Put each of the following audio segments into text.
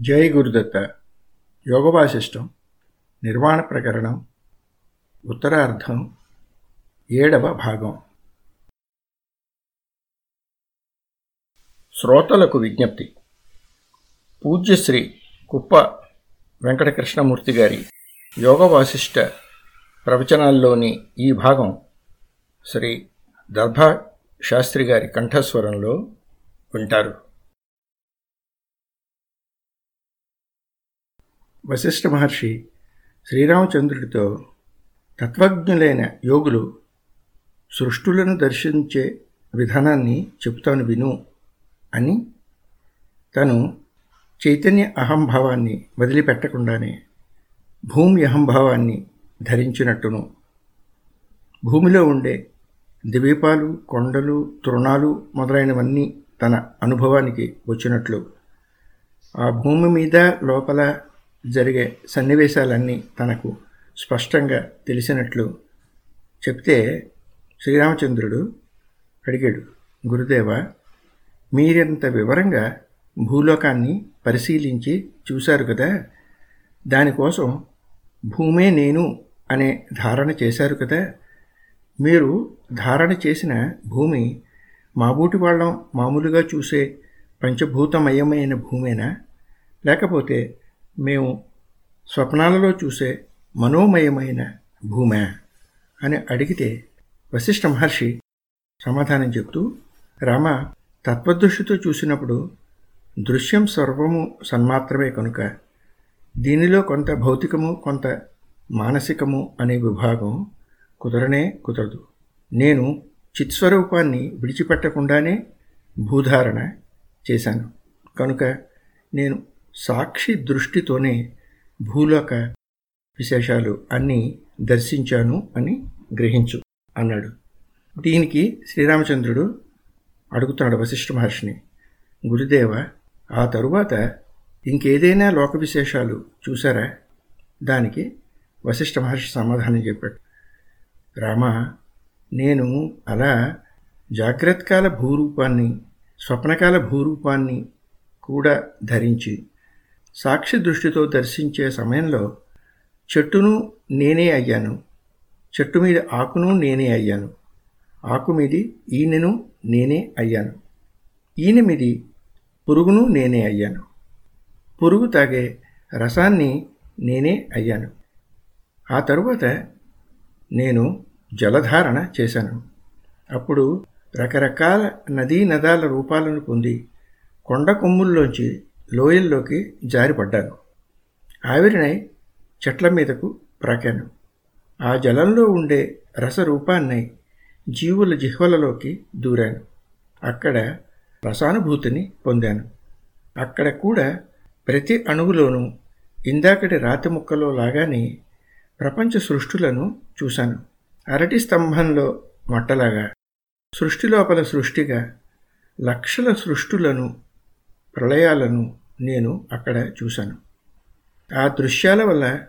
జై గురుదత్త. యోగవాసిష్టం నిర్వాణ ప్రకరణం ఉత్తరార్ధం ఏడవ భాగం. శ్రోతలకు విజ్ఞప్తి. పూజ్యశ్రీ కుప్ప వెంకటకృష్ణమూర్తి గారి యోగవాసిష్ట ప్రవచనాల్లోని ఈ భాగం శ్రీ దర్భా శాస్త్రి గారి కంఠస్వరంలో వింటారు. వశిష్ఠ మహర్షి శ్రీరామచంద్రుడితో తత్వజ్ఞులైన యోగులు సృష్టులను దర్శించే విధానాన్ని చెబుతాను విను అని తను చైతన్య అహంభావాన్ని వదిలిపెట్టకుండానే భూమి అహంభావాన్ని ధరించినట్టును. భూమిలో ఉండే ద్వీపాలు కొండలు తృణాలు మొదలైనవన్నీ తన అనుభవానికి వచ్చినట్లు. ఆ భూమి మీద లోపల జరిగే సన్నివేశాలన్నీ తనకు స్పష్టంగా తెలిసినట్లు చెప్తే శ్రీరామచంద్రుడు అడిగాడు గురుదేవ మీరెంత వివరంగా భూలోకాన్ని పరిశీలించి చూశారు కదా? దానికోసం భూమే నేను అనే ధారణ చేశారు కదా? మీరు ధారణ చేసిన భూమి మాబూటి వాళ్ళం మామూలుగా చూసే పంచభూతమయమైన భూమేనా? లేకపోతే మేము స్వప్నాలలో చూసే మనోమయమైన భూమే అని అడిగితే వశిష్ఠ మహర్షి సమాధానం చెప్తూ రామ తత్వదృష్టితో చూసినప్పుడు దృశ్యం సర్వము సన్మాత్రమే కనుక దీనిలో కొంత భౌతికము కొంత మానసికము అనే విభాగం కుదరనే కుదరదు. నేను చిత్స్వరూపాన్ని విడిచిపెట్టకుండానే భూధారణ చేశాను. కనుక నేను సాక్షి దృష్టితోనే భూలోక విశేషాలు అన్నీ దర్శించాను అని గ్రహించు అన్నాడు. దీనికి శ్రీరామచంద్రుడు అడుగుతున్నాడు వశిష్ఠ మహర్షిని గురుదేవ ఆ తరువాత ఇంకేదైనా లోక విశేషాలు చూసారా? దానికి వశిష్ఠ మహర్షి సమాధానం చెప్పాడు. రామ నేను అలా జాగ్రత్తకాల భూరూపాన్ని స్వప్నకాల భూరూపాన్ని కూడా ధరించి సాక్షి దృష్టితో దర్శించే సమయంలో చెట్టును నేనే అయ్యాను. చెట్టు మీద ఆకును నేనే అయ్యాను. ఆకు మీది ఈనెను నేనే అయ్యాను. ఈయన మీది పురుగును నేనే అయ్యాను. పురుగు తాగే రసాన్ని నేనే అయ్యాను. ఆ తరువాత నేను జలధారణ చేశాను. అప్పుడు రకరకాల నదీ నదాల రూపాలను పొంది కొండ కొమ్ముల్లోంచి లోయల్లోకి జారిపడ్డాను ఆవిరినై చెట్ల మీదకు ప్రాకాను. ఆ జలంలో ఉండే రసరూపాన్నై జీవుల జిహ్వలలోకి దూరాను. అక్కడ రసానుభూతిని పొందాను. అక్కడ కూడా ప్రతి అణువులోనూ ఇందాకటి రాతి ముక్కలో లాగానే ప్రపంచ సృష్టులను చూశాను. అరటి స్తంభంలో మట్టలాగా సృష్టి లోపల సృష్టిగా లక్షల సృష్టులను ప్రళయాలను నేను అక్కడ చూశాను. ఆ దృశ్యాల వల్ల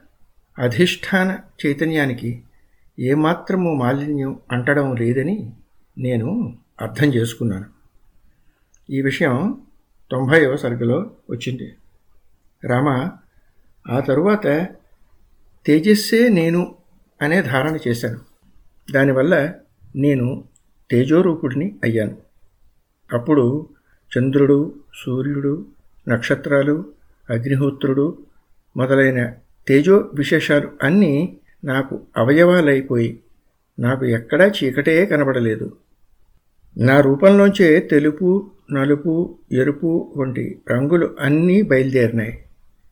అధిష్టాన చైతన్యానికి ఏమాత్రము మాలిన్యం అంటడం లేదని నేను అర్థం చేసుకున్నాను. ఈ విషయం తొంభైవ సరుకులో వచ్చింది. రామ ఆ తరువాత తేజస్సే నేను అనే ధారణ చేశాను. దానివల్ల నేను తేజోరూపుడిని అయ్యాను. అప్పుడు చంద్రుడు సూర్యుడు నక్షత్రాలు అగ్నిహోత్రుడు మొదలైన తేజో విశేషాలు అన్నీ నాకు అవయవాలైపోయి నాకు ఎక్కడా చీకటే కనబడలేదు. నా రూపంలోంచే తెలుపు నలుపు ఎరుపు వంటి రంగులు అన్నీ బయలుదేరినాయి.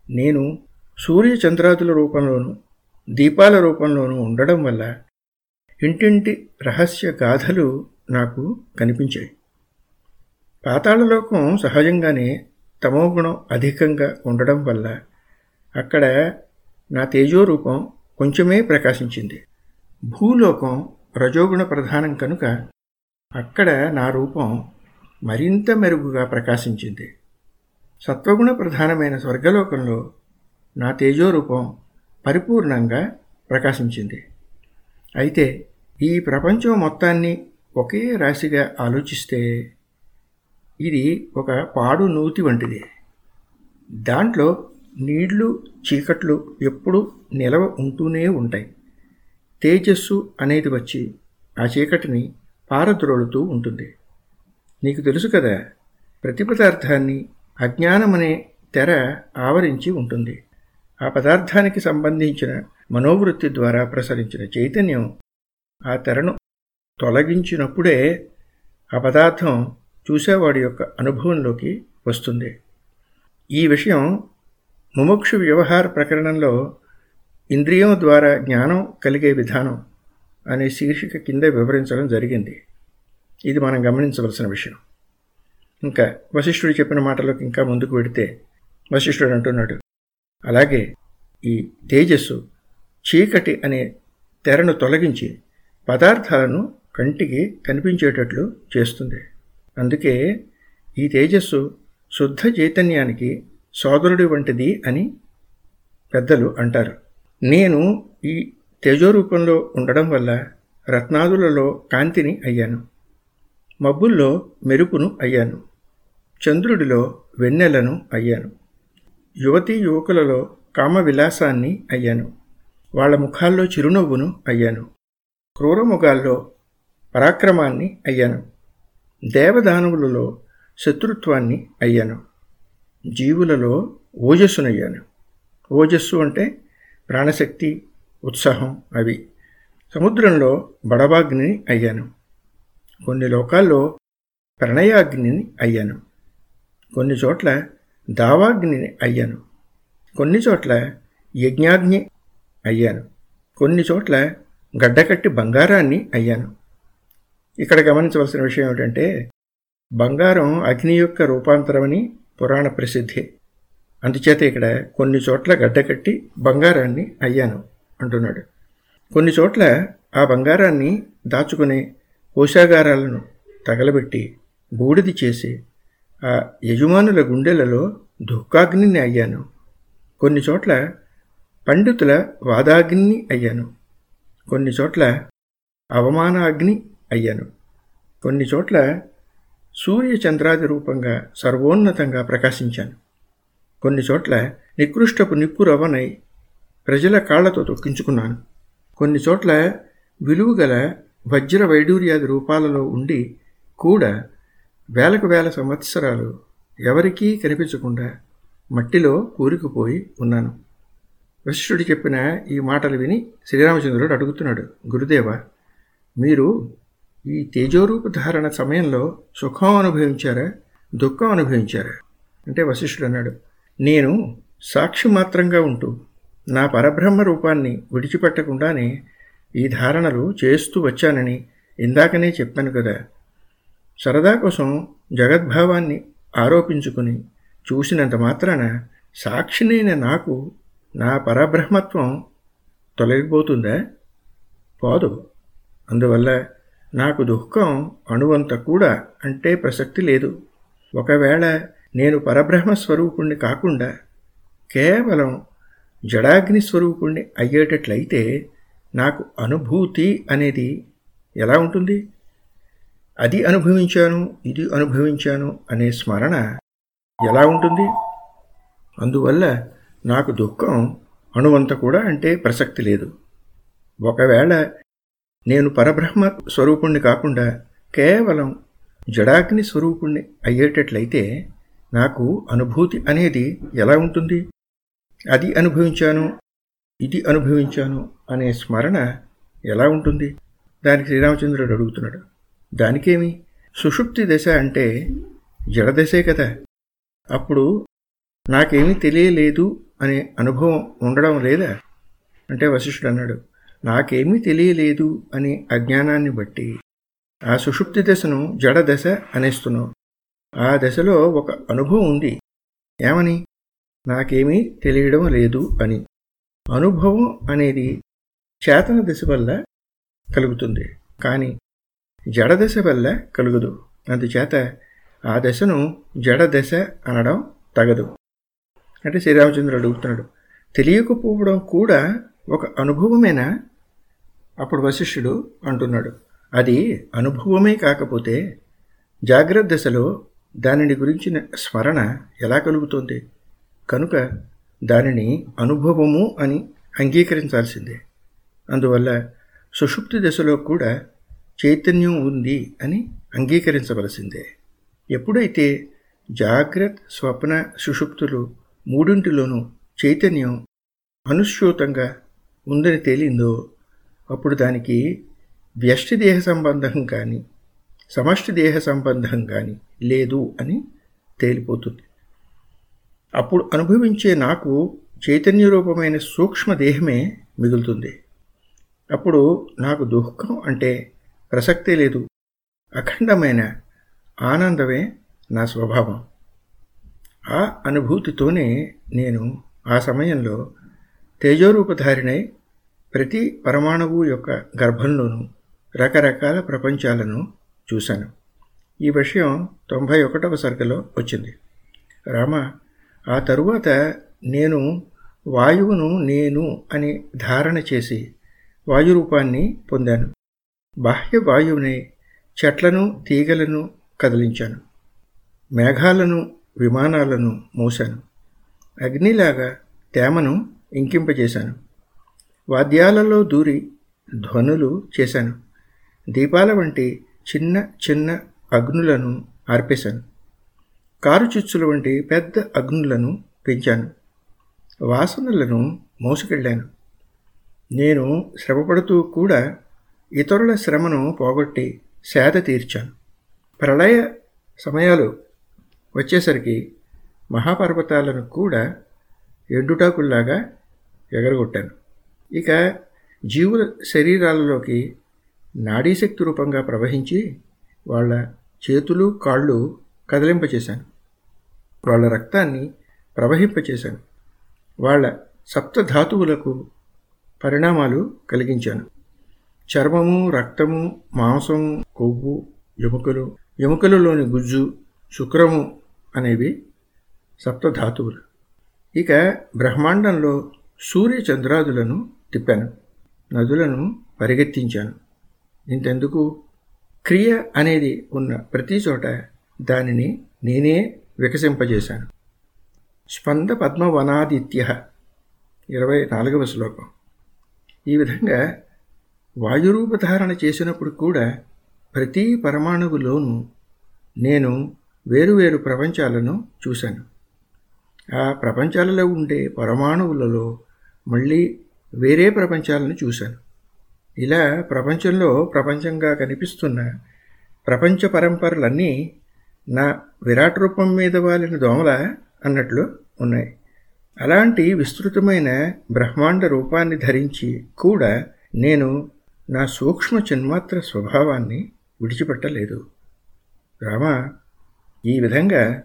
నేను సూర్య చంద్రాదుల రూపంలోనూ దీపాల రూపంలోనూ ఉండడం వల్ల ఇంటింటి రహస్య గాథలు నాకు కనిపించాయి. పాతాళలోకం సహజంగానే తమోగుణం అధికంగా ఉండడం వల్ల అక్కడ నా తేజోరూపం కొంచెమే ప్రకాశించింది. భూలోకం రజోగుణ ప్రధానం కనుక అక్కడ నా రూపం మరింత మెరుగుగా ప్రకాశించింది. సత్వగుణ ప్రధానమైన స్వర్గలోకంలో నా తేజోరూపం పరిపూర్ణంగా ప్రకాశించింది. అయితే ఈ ప్రపంచం మొత్తాన్ని ఒకే రాశిగా ఆలోచిస్తే ఇది ఒక పాడు నూతి వంటిది. దాంట్లో నీళ్ళు చీకట్లు ఎప్పుడూ నిలవ ఉంటూనే ఉంటాయి. తేజస్సు అనేది వచ్చి ఆ చీకటిని పారద్రోలుతూ ఉంటుంది. నీకు తెలుసు కదా ప్రతి పదార్థాన్ని అజ్ఞానమనే తెర ఆవరించి ఉంటుంది. ఆ పదార్థానికి సంబంధించిన మనోవృత్తి ద్వారా ప్రసరించిన చైతన్యం ఆ తెరను తొలగించినప్పుడే ఆ పదార్థం చూసేవాడి యొక్క అనుభవంలోకి వస్తుంది. ఈ విషయం ముముక్షు వ్యవహార ప్రకరణంలో ఇంద్రియం ద్వారా జ్ఞానం కలిగే విధానం అనే శీర్షిక కింద వివరించడం జరిగింది. ఇది మనం గమనించవలసిన విషయం. ఇంకా వశిష్ఠుడు చెప్పిన మాటలోకి ఇంకా ముందుకు వెడితే వశిష్ఠుడు అంటున్నాడు అలాగే ఈ తేజస్సు చీకటి అనే తెరను తొలగించి పదార్థాలను కంటికి కనిపించేటట్లు చేస్తుంది. అందుకే ఈ తేజస్సు శుద్ధ చైతన్యానికి సోదరుడి వంటిది అని పెద్దలు అంటారు. నేను ఈ తేజోరూపంలో ఉండడం వల్ల రత్నాదులలో కాంతిని అయ్యాను. మబ్బుల్లో మెరుపును అయ్యాను. చంద్రుడిలో వెన్నెలను అయ్యాను. యువతీ యువకులలో కామ విలాసాన్ని అయ్యాను. వాళ్ళ ముఖాల్లో చిరునవ్వును అయ్యాను. క్రూరముఖాల్లో పరాక్రమాన్ని అయ్యాను. దేవదానవులలో శత్రుత్వాన్ని అయ్యాను. జీవులలో ఓజస్సునయ్యాను. ఓజస్సు అంటే ప్రాణశక్తి ఉత్సాహం అవి. సముద్రంలో బడవాగ్నిని అయ్యాను. కొన్ని లోకాల్లో ప్రణయాగ్నిని అయ్యాను. కొన్ని చోట్ల దావాగ్నిని అయ్యాను. కొన్ని చోట్ల యజ్ఞాగ్ని అయ్యాను. కొన్ని చోట్ల గడ్డకట్టి బంగారాన్ని అయ్యాను. ఇక్కడ గమనించవలసిన విషయం ఏమిటంటే బంగారం అగ్ని యొక్క రూపాంతరమని పురాణ ప్రసిద్ధి. అందుచేత ఇక్కడ కొన్ని చోట్ల గడ్డకట్టి బంగారాన్ని అయ్యాను అంటున్నాడు. కొన్ని చోట్ల ఆ బంగారాన్ని దాచుకునే కోశాగారాలను తగలబెట్టి బూడిది చేసి ఆ యజమానుల గుండెలలో దుఃఖాగ్నిని అయ్యాను. కొన్ని చోట్ల పండితుల వాదాగ్ని అయ్యాను. కొన్ని చోట్ల అవమానాగ్ని అయ్యాను. కొన్ని చోట్ల సూర్య చంద్రాది రూపంగా సర్వోన్నతంగా ప్రకాశించాను. కొన్ని చోట్ల నికృష్టపు నిప్పు రవనై ప్రజల కాళ్ళతో తొక్కించుకున్నాను. కొన్ని చోట్ల విలువగల వజ్ర వైడూర్యాది రూపాలలో ఉండి కూడా వేలకు వేల సంవత్సరాలు ఎవరికీ కనిపించకుండా మట్టిలో కూరుకుపోయి ఉన్నాను. వశిష్ఠుడు చెప్పిన ఈ మాటలు విని శ్రీరామచంద్రుడు అడుగుతున్నాడు గురుదేవ మీరు ఈ తేజోరూప ధారణ సమయంలో సుఖం అనుభవించారా? దుఃఖం అనుభవించారా? అంటే వశిష్ఠుడు అన్నాడు నేను సాక్షి మాత్రంగా ఉంటూ నా పరబ్రహ్మ రూపాన్ని విడిచిపెట్టకుండానే ఈ ధారణలు చేస్తూ వచ్చానని ఇందాకనే చెప్పాను కదా. సరదా కోసం జగద్భావాన్ని ఆరోపించుకుని చూసినంత మాత్రాన సాక్షినైన నాకు నా పరబ్రహ్మత్వం తొలగిపోతుందా? పోదు. అందువల్ల నాకు దుఃఖం అణువంత కూడా అంటే ప్రసక్తి లేదు. ఒకవేళ నేను పరబ్రహ్మ స్వరూపుణ్ణి కాకుండా కేవలం జడాగ్ని స్వరూపుణ్ణి అయ్యేటట్లయితే నాకు అనుభూతి అనేది ఎలా ఉంటుంది? అది అనుభవించాను ఇది అనుభవించాను అనే స్మరణ ఎలా ఉంటుంది? అందువల్ల నాకు దుఃఖం అణువంత కూడా అంటే ప్రసక్తి లేదు. ఒకవేళ నేను పరబ్రహ్మ స్వరూపుణ్ణి కాకుండా కేవలం జడాగ్ని స్వరూపుణ్ణి అయ్యేటట్లయితే నాకు అనుభూతి అనేది ఎలా ఉంటుంది? అది అనుభవించాను ఇది అనుభవించాను అనే స్మరణ ఎలా ఉంటుంది? దానికి శ్రీరామచంద్రుడు అడుగుతున్నాడు. దానికేమి? సుషుప్తి దశ అంటే జడదశే కదా. అప్పుడు నాకేమీ తెలియలేదు అనే అనుభవం ఉండడం లేదా? అంటే వశిష్ఠుడు అన్నాడు నాకేమీ తెలియలేదు అనే అజ్ఞానాన్ని బట్టి ఆ సుషుప్తి దశను జడ దశ అనేస్తున్నావు. ఆ దశలో ఒక అనుభవం ఉంది. ఏమని? నాకేమీ తెలియడం లేదు అని. అనుభవం అనేది చేతన దశ వల్ల కలుగుతుంది. కానీ జడదశ వల్ల కలుగదు. అందుచేత ఆ దశను జడదశ అనడం తగదు. అంటే శ్రీరామచంద్రుడు అడుగుతున్నాడు. తెలియకపోవడం కూడా ఒక అనుభవమేనా? అప్పుడు వశిష్ఠుడు అంటున్నాడు అది అనుభవమే కాకపోతే జాగ్రత్త దశలో దానిని గురించిన స్మరణ ఎలా కలుగుతుంది? కనుక దానిని అనుభవము అని అంగీకరించాల్సిందే. అందువల్ల సుషుప్తి దశలో కూడా చైతన్యం ఉంది అని అంగీకరించవలసిందే. ఎప్పుడైతే జాగ్రత్త స్వప్న సుషుప్తులు మూడింటిలోనూ చైతన్యం అనుశ్యూతంగా ఉందని తేలిందో అప్పుడు దానికి వ్యష్టి దేహ సంబంధం కానీ సమష్టి దేహ సంబంధం కానీ లేదు అని తేలిపోతుంది. అప్పుడు అనుభవించే నాకు చైతన్య రూపమైన సూక్ష్మ దేహమే మిగులుతుంది. అప్పుడు నాకు దుఃఖం అంటే ప్రసక్తే లేదు. అఖండమైన ఆనందమే నా స్వభావం. ఆ అనుభూతితోనే నేను ఆ సమయంలో తేజోరూపధారిణై ప్రతి పరమాణువు యొక్క గర్భంలోనూ రకరకాల ప్రపంచాలను చూశాను. ఈ విషయం తొంభై ఒకటవ సరుకులో వచ్చింది. రామ ఆ తరువాత నేను వాయువును నేను అని ధారణ చేసి వాయురూపాన్ని పొందాను. బాహ్య వాయువుని చెట్లను తీగలను కదిలించాను. మేఘాలను విమానాలను మూశాను. అగ్నిలాగా తేమను ఇంకింపజేశాను. వాద్యాలలో దూరి ధ్వనులు చేశాను. దీపాల వంటి చిన్న చిన్న అగ్నులను ఆర్పేశాను. కారు చుచ్చుల వంటి పెద్ద అగ్నులను పెంచాను. వాసనలను మోసుకెళ్ళాను. నేను శ్రమపడుతూ కూడా ఇతరుల శ్రమను పోగొట్టి సేద తీర్చాను. ప్రళయ సమయాలు వచ్చేసరికి మహాపర్వతాలను కూడా ఎండుటాకుల్లాగా ఎగరగొట్టాను. ఇక జీవుల శరీరాలలోకి నాడీశక్తి రూపంగా ప్రవహించి వాళ్ళ చేతులు కాళ్ళు కదిలింపచేశాను. వాళ్ళ రక్తాన్ని ప్రవహింపచేశాను. వాళ్ళ సప్తధాతువులకు పరిణామాలు కలిగించాను. చర్మము రక్తము మాంసము కొవ్వు ఎముకలు ఎముకలలోని గుజ్జు శుక్రము అనేవి సప్తధాతువులు ఇక బ్రహ్మాండంలో సూర్య చంద్రాదులను తిప్పాను. నదులను పరిగెత్తించాను. ఇంతెందుకు? క్రియ అనేది ఉన్న ప్రతి చోట దానిని నేనే వికసింపజేశాను. స్పంద పద్మవనాదిత్య ఇరవై నాలుగవ శ్లోకం. ఈ విధంగా వాయురూపధారణ చేసినప్పుడు కూడా ప్రతి పరమాణువులోనూ నేను వేరువేరు ప్రపంచాలను చూశాను. ఆ ప్రపంచాలలో ఉండే పరమాణువులలో మళ్ళీ వేరే ప్రపంచాలను చూశాను. ఇలా ప్రపంచంలో ప్రపంచంగా కనిపిస్తున్న ప్రపంచ పరంపరలన్నీ నా విరాట్ రూపం మీద వాలిన దోమల అన్నట్లు ఉన్నాయి. అలాంటి విస్తృతమైన బ్రహ్మాండ రూపాన్ని ధరించి కూడా నేను నా సూక్ష్మ చిన్మాత్ర స్వభావాన్ని విడిచిపెట్టలేదు. రామ ఈ విధంగా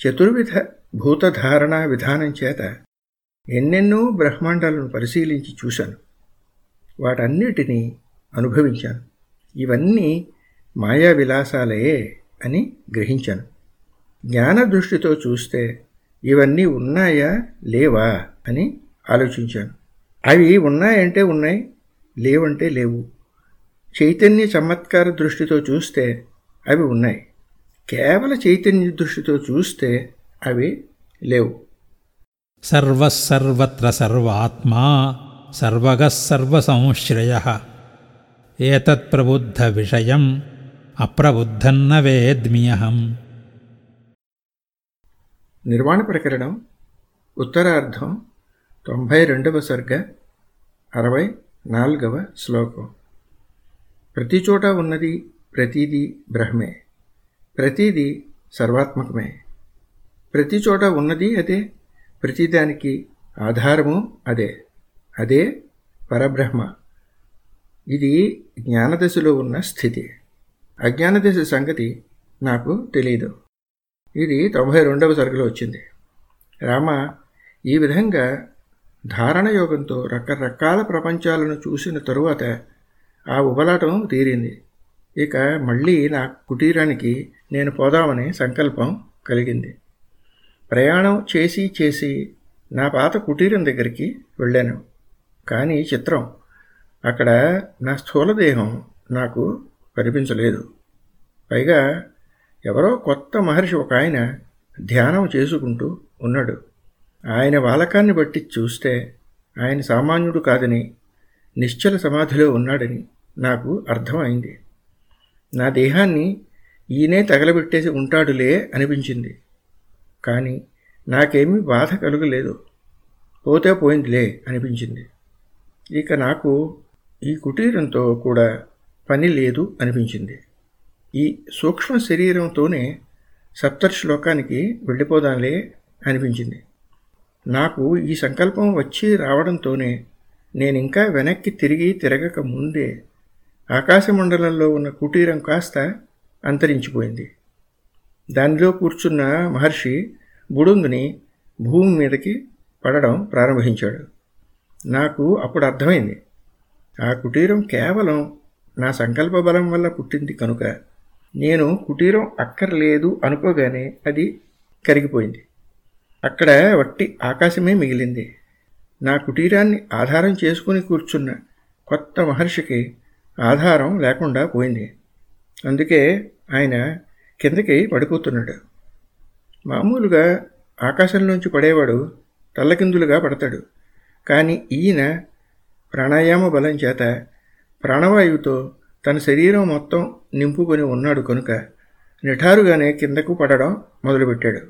చతుర్విధ భూతధారణా విధానం చేత ఎన్నెన్నో బ్రహ్మాండాలను పరిశీలించి చూశాను. వాటన్నిటినీ అనుభవించాను. ఇవన్నీ మాయా విలాసాలే అని గ్రహించాను. జ్ఞాన దృష్టితో చూస్తే ఇవన్నీ ఉన్నాయా లేవా అని ఆలోచించాను. అవి ఉన్నాయంటే ఉన్నాయి లేవంటే లేవు. చైతన్య చమత్కార దృష్టితో చూస్తే అవి ఉన్నాయి. కేవల చైతన్య దృష్టితో చూస్తే అవి లేవు. సర్వసర్వత్ర సర్వాత్మా సర్వగ సర్వసంశ్రయ ఏతత్ప్రబుద్ధ విషయం అప్రబుద్ధన్న వేద్మియహం నిర్వాణ ప్రకరణం ఉత్తరార్ధం తొంభై రెండవ సర్గ అరవై నాలుగవ శ్లోకం ప్రతి చోట ఉన్నది ప్రతీది బ్రహ్మే ప్రతీది సర్వాత్మకమే ప్రతి చోట ఉన్నది అదే ప్రతిదానికి ఆధారము అదే. అదే పరబ్రహ్మ. ఇది జ్ఞానదశలో ఉన్న స్థితి. అజ్ఞానదశ సంగతి నాకు తెలియదు ఇది తొంభై రెండవ సరుకులో వచ్చింది. రామ ఈ విధంగా ధారణ యోగంతో రకరకాల ప్రపంచాలను చూసిన తరువాత ఆ ఉపలాటం తీరింది. ఇక మళ్ళీ నా కుటీరానికి నేను పోదామనే సంకల్పం కలిగింది. ప్రయాణం చేసి చేసి నా పాత కుటీరం దగ్గరికి వెళ్ళాను. కానీ చిత్రం అక్కడ నా స్థూలదేహం నాకు కనిపించలేదు. పైగా ఎవరో కొత్త మహర్షి ఒక ఆయన ధ్యానం చేసుకుంటూ ఉన్నాడు. ఆయన వాలకాన్ని బట్టి చూస్తే ఆయన సామాన్యుడు కాదని నిశ్చల సమాధిలో ఉన్నాడని నాకు అర్థమైంది. నా దేహాన్ని ఈయనే తగలబెట్టేసి ఉంటాడులే అనిపించింది. కానీ నాకేమీ బాధ కలుగలేదు. పోతే పోయిందిలే అనిపించింది. ఇక నాకు ఈ కుటీరంతో కూడా పని లేదు అనిపించింది. ఈ సూక్ష్మ శరీరంతోనే సప్తర్శ్లోకానికి వెళ్ళిపోదాంలే అనిపించింది. నాకు ఈ సంకల్పం వచ్చి రావడంతోనే నేనింకా వెనక్కి తిరిగి తిరగక ముందే ఆకాశమండలంలో ఉన్న కుటీరం కాస్త అంతరించిపోయింది. దానిలో కూర్చున్న మహర్షి బుడుంగుని భూమి మీదకి పడడం ప్రారంభించాడు. నాకు అప్పుడు అర్థమైంది. ఆ కుటీరం కేవలం నా సంకల్ప బలం వల్ల పుట్టింది కనుక. నేను కుటీరం అక్కర్లేదు అనుకోగానే అది కరిగిపోయింది. అక్కడ వట్టి ఆకాశమే మిగిలింది. నా కుటీరాన్ని ఆధారం చేసుకుని కూర్చున్న కొత్త మహర్షికి ఆధారం లేకుండా పోయింది. అందుకే ఆయన కిందకి పడిపోతున్నాడు. మామూలుగా ఆకాశంలోంచి పడేవాడు తల్లకిందులుగా పడతాడు. కానీ ఈయన ప్రాణాయామ బలం చేత ప్రాణవాయువుతో తన శరీరం మొత్తం నింపుకొని ఉన్నాడు కనుక నిఠారుగానే కిందకు పడడం మొదలుపెట్టాడు.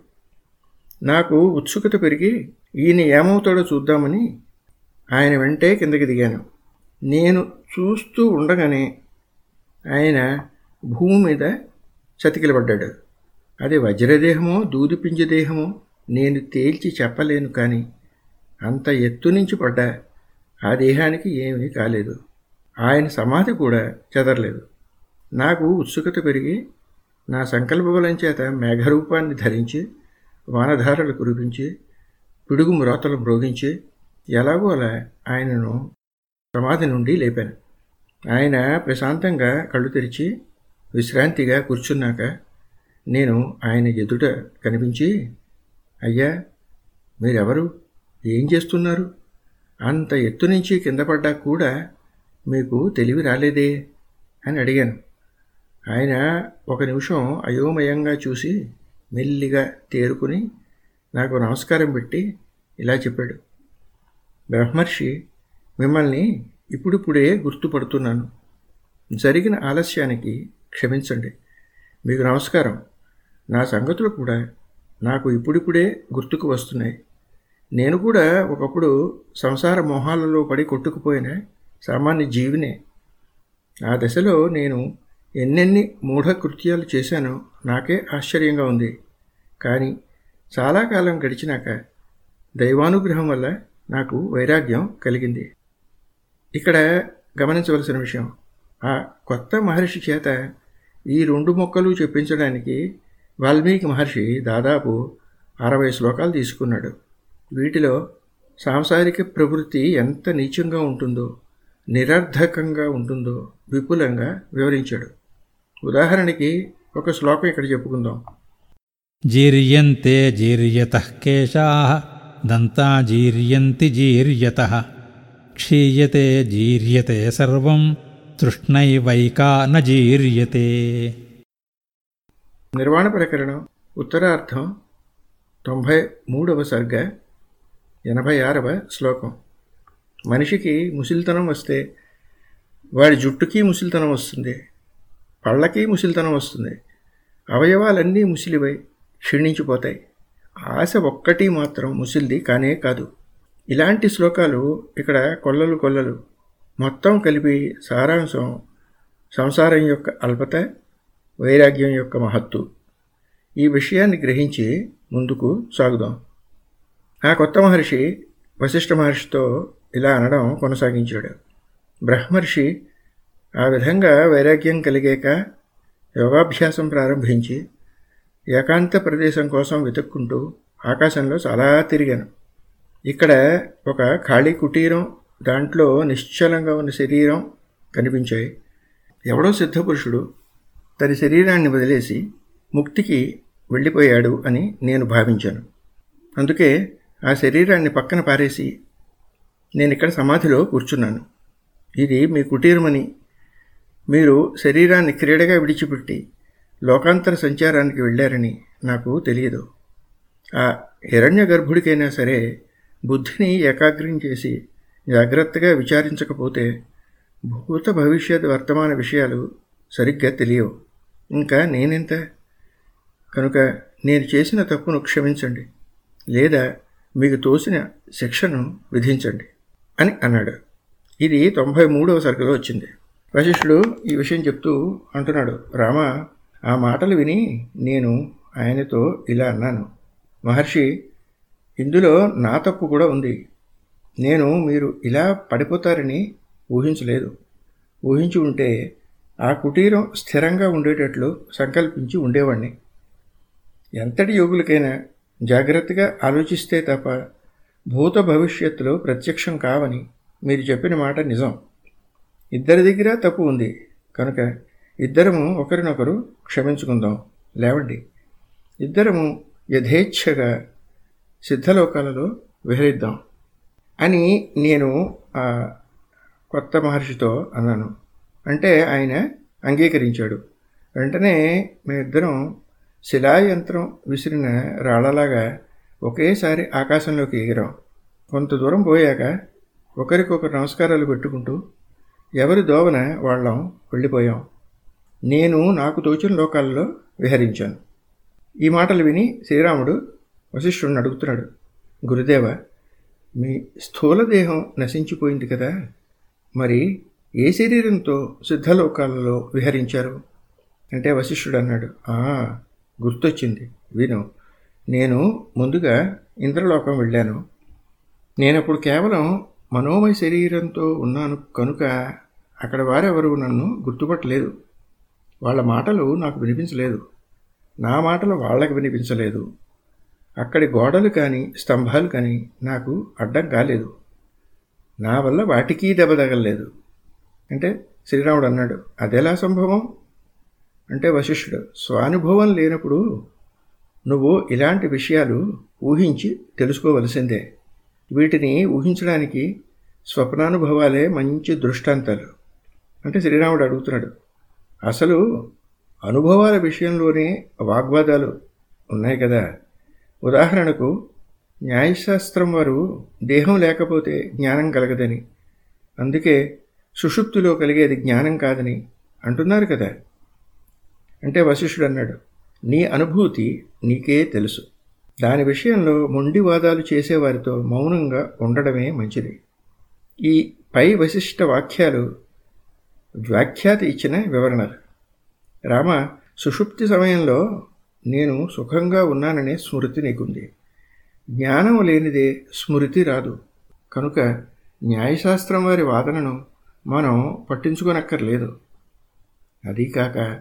నాకు ఉత్సుకత పెరిగి ఈయన ఏమవుతాడో చూద్దామని ఆయన వెంటే కిందకి దిగాను. నేను చూస్తూ ఉండగానే ఆయన భూమి మీద చతికిలబడ్డాడు. అది వజ్రదేహమో దూదిపింజదేహమో నేను తేల్చి చెప్పలేను కానీ అంత ఎత్తు నుంచి పడ్డా. ఆ దేహానికి ఏమీ కాలేదు. ఆయన సమాధి కూడా చెదరలేదు. నాకు ఉత్సుకత పెరిగి నా సంకల్పబలం చేత మేఘరూపాన్ని ధరించి వానధారలు కురిపించి పిడుగు మ్రోతలు మ్రోగించి ఎలాగో అలా ఆయనను సమాధి నుండి లేపాను. ఆయన ప్రశాంతంగా కళ్ళు తెరిచి విశ్రాంతిగా కూర్చున్నాక నేను ఆయన ఎదుట కనిపించి అయ్యా మీరెవరు? ఏం చేస్తున్నారు? అంత ఎత్తు నుంచి కింద పడ్డా కూడా మీకు తెలివి రాలేదే? అని అడిగాను. ఆయన ఒక నిమిషం అయోమయంగా చూసి మెల్లిగా తేరుకుని నాకు నమస్కారం పెట్టి ఇలా చెప్పాడు. బ్రహ్మర్షి మిమ్మల్ని ఇప్పుడిప్పుడే గుర్తుపడుతున్నాను. జరిగిన ఆలస్యానికి క్షమించండి. మీకు నమస్కారం. నా సంగతులు కూడా నాకు ఇప్పుడిప్పుడే గుర్తుకు వస్తున్నాయి. నేను కూడా ఒకప్పుడు సంసార మోహాలలో పడి కొట్టుకుపోయిన సామాన్య జీవినే. ఆ దశలో నేను ఎన్నెన్ని మూఢకృత్యాలు చేశానో నాకే ఆశ్చర్యంగా ఉంది. కానీ చాలా కాలం గడిచినాక దైవానుగ్రహం వల్ల నాకు వైరాగ్యం కలిగింది. ఇక్కడ గమనించవలసిన విషయం ఆ కొత్త మహర్షి చేత ఈ రెండు మొక్కలు చెప్పించడానికి వాల్మీకి మహర్షి దాదాపు అరవై శ్లోకాలు తీసుకున్నాడు. వీటిలో సాంసారిక ప్రవృత్తి ఎంత నీచంగా ఉంటుందో నిరర్ధకంగా ఉంటుందో విపులంగా వివరించాడు. ఉదాహరణకి ఒక శ్లోకం ఇక్కడ చెప్పుకుందాం. జీర్యంతే జీర్యత కేశా దంతా జీర్యంతి జీర్యత క్షీయతే జీర్యతే సర్వం తృష్ణైవైకా న జీర్యతే నిర్వాణ ప్రకరణం ఉత్తరార్థం తొంభై మూడవ సర్గ ఎనభై ఆరవ శ్లోకం. మనిషికి ముసిల్తనం వస్తే వాడి జుట్టుకి ముసిల్తనం వస్తుంది పళ్ళకి ముసిల్తనం వస్తుంది అవయవాలన్నీ ముసిలివై క్షీణించిపోతాయి. ఆశ ఒక్కటి మాత్రం ముసిల్ది కానే కాదు. ఇలాంటి శ్లోకాలు ఇక్కడ కొల్లలు కొల్లలు. మొత్తం కలిపి సారాంశం సంసారం యొక్క అల్పత వైరాగ్యం యొక్క మహత్తు. ఈ విషయాన్ని గ్రహించి ముందుకు సాగుదాం. ఆ కొత్త మహర్షి వశిష్ఠ మహర్షితో ఇలా అనడం కొనసాగించాడు. బ్రహ్మర్షి ఆ విధంగా వైరాగ్యం కలిగాక యోగాభ్యాసం ప్రారంభించి ఏకాంత ప్రదేశం కోసం వెతుక్కుంటూ ఆకాశంలో చాలా తిరిగాను. ఇక్కడ ఒక ఖాళీ కుటీరం దాంట్లో నిశ్చలంగా ఉన్న శరీరం కనిపించాయి. ఎవడో సిద్ధపురుషుడు తన శరీరాన్ని వదిలేసి ముక్తికి వెళ్ళిపోయాడు అని నేను భావించాను. అందుకే ఆ శరీరాన్ని పక్కన పారేసి నేను ఇక్కడ సమాధిలో కూర్చున్నాను. ఇది మీ కుటీరమని మీరు శరీరాన్ని క్రీడగా విడిచిపెట్టి లోకాంతర సంచారానికి వెళ్ళారని నాకు తెలియదు. ఆ హిరణ్య గర్భుడికైనా సరే బుద్ధిని ఏకాగ్రం చేసి జాగ్రత్తగా విచారించకపోతే భూత భవిష్యత్ వర్తమాన విషయాలు సరిగ్గా తెలియవు. ఇంకా నేనెంత? కనుక నేను చేసిన తప్పును క్షమించండి. లేదా మీకు తోసిన శిక్షను విధించండి అని అన్నాడు. ఇది తొంభై మూడవ సరుకులో వచ్చింది. వశిష్ఠుడు ఈ విషయం చెప్తూ అంటున్నాడు. రామ ఆ మాటలు విని నేను ఆయనతో ఇలా అన్నాను. మహర్షి ఇందులో నా తప్పు కూడా ఉంది. నేను మీరు ఇలా పడిపోతారని ఊహించలేదు. ఊహించి ఉంటే ఆ కుటీరం స్థిరంగా ఉండేటట్లు సంకల్పించి ఉండేవాణ్ణి. ఎంతటి యోగులకైనా జాగ్రత్తగా ఆలోచిస్తే తప్ప భూత భవిష్యత్తులో ప్రత్యక్షం కావని మీరు చెప్పిన మాట నిజం. ఇద్దరి దగ్గర తప్పు ఉంది. కనుక ఇద్దరము ఒకరినొకరు క్షమించుకుందాం. లేవండి. ఇద్దరము యథేచ్ఛగా సిద్ధలోకాలలో విహరిద్దాం. అని నేను కొత్త మహర్షితో అన్నాను. అంటే ఆయన అంగీకరించాడు. వెంటనే మేమిద్దరం శిలాయంత్రం విసిరిన రాళ్ళలాగా ఒకేసారి ఆకాశంలోకి ఎగిరాం. కొంత దూరం పోయాక ఒకరికొకరు నమస్కారాలు పెట్టుకుంటూ ఎవరి దోవన వాళ్ళం వెళ్ళిపోయాం. నేను నాకు తోచిన లోకాల్లో విహరించాను. ఈ మాటలు విని శ్రీరాముడు వశిష్ఠుడిని అడుగుతున్నాడు. గురుదేవ మీ స్థూల దేహం నశించిపోయింది కదా. మరి ఏ శరీరంతో సిద్ధలోకాలలో విహరించారు? అంటే వశిష్ఠుడు అన్నాడు గుర్తొచ్చింది. విను. నేను ముందుగా ఇంద్రలోకం వెళ్ళాను. నేనప్పుడు కేవలం మనోమయ శరీరంతో ఉన్నాను కనుక అక్కడ వారెవరు నన్ను గుర్తుపట్టలేదు. వాళ్ళ మాటలు నాకు వినిపించలేదు. నా మాటలు వాళ్ళకి వినిపించలేదు. అక్కడి గోడలు కానీ స్తంభాలు కానీ నాకు అడ్డం కాలేదు నా వల్ల వాటికి దెబ్బ తగలలేదు. అంటే శ్రీరాముడు అన్నాడు అదెలా సంభవం? అంటే వశిష్ఠుడు స్వానుభవం లేనప్పుడు నువ్వు ఇలాంటి విషయాలు ఊహించి తెలుసుకోవలసిందే. వీటిని ఊహించడానికి స్వప్నానుభవాలే మంచి దృష్టాంతాలు. అంటే శ్రీరాముడు అడుగుతున్నాడు అసలు అనుభవాల విషయంలోనే వాగ్వాదాలు ఉన్నాయి కదా? ఉదాహరణకు న్యాయశాస్త్రం వారు దేహం లేకపోతే జ్ఞానం కలగదని. అందుకే సుషుప్తిలో కలిగేది జ్ఞానం కాదని అంటున్నారు కదా. అంటే వశిష్ఠుడు అన్నాడు నీ అనుభూతి నీకే తెలుసు. దాని విషయంలో మొండి వాదాలు చేసేవారితో మౌనంగా ఉండడమే మంచిది. ఈ పై వశిష్ట వాక్యాలు వ్యాఖ్యాత ఇచ్చిన వివరణలు. రామ సుషుప్తి సమయంలో నేను సుఖంగా ఉన్నాననే స్మృతి నీకుంది. జ్ఞానం లేనిదే స్మృతి రాదు. కనుక న్యాయశాస్త్రం వారి వాదనను మనం పట్టించుకోనక్కర్లేదు. అదీకాక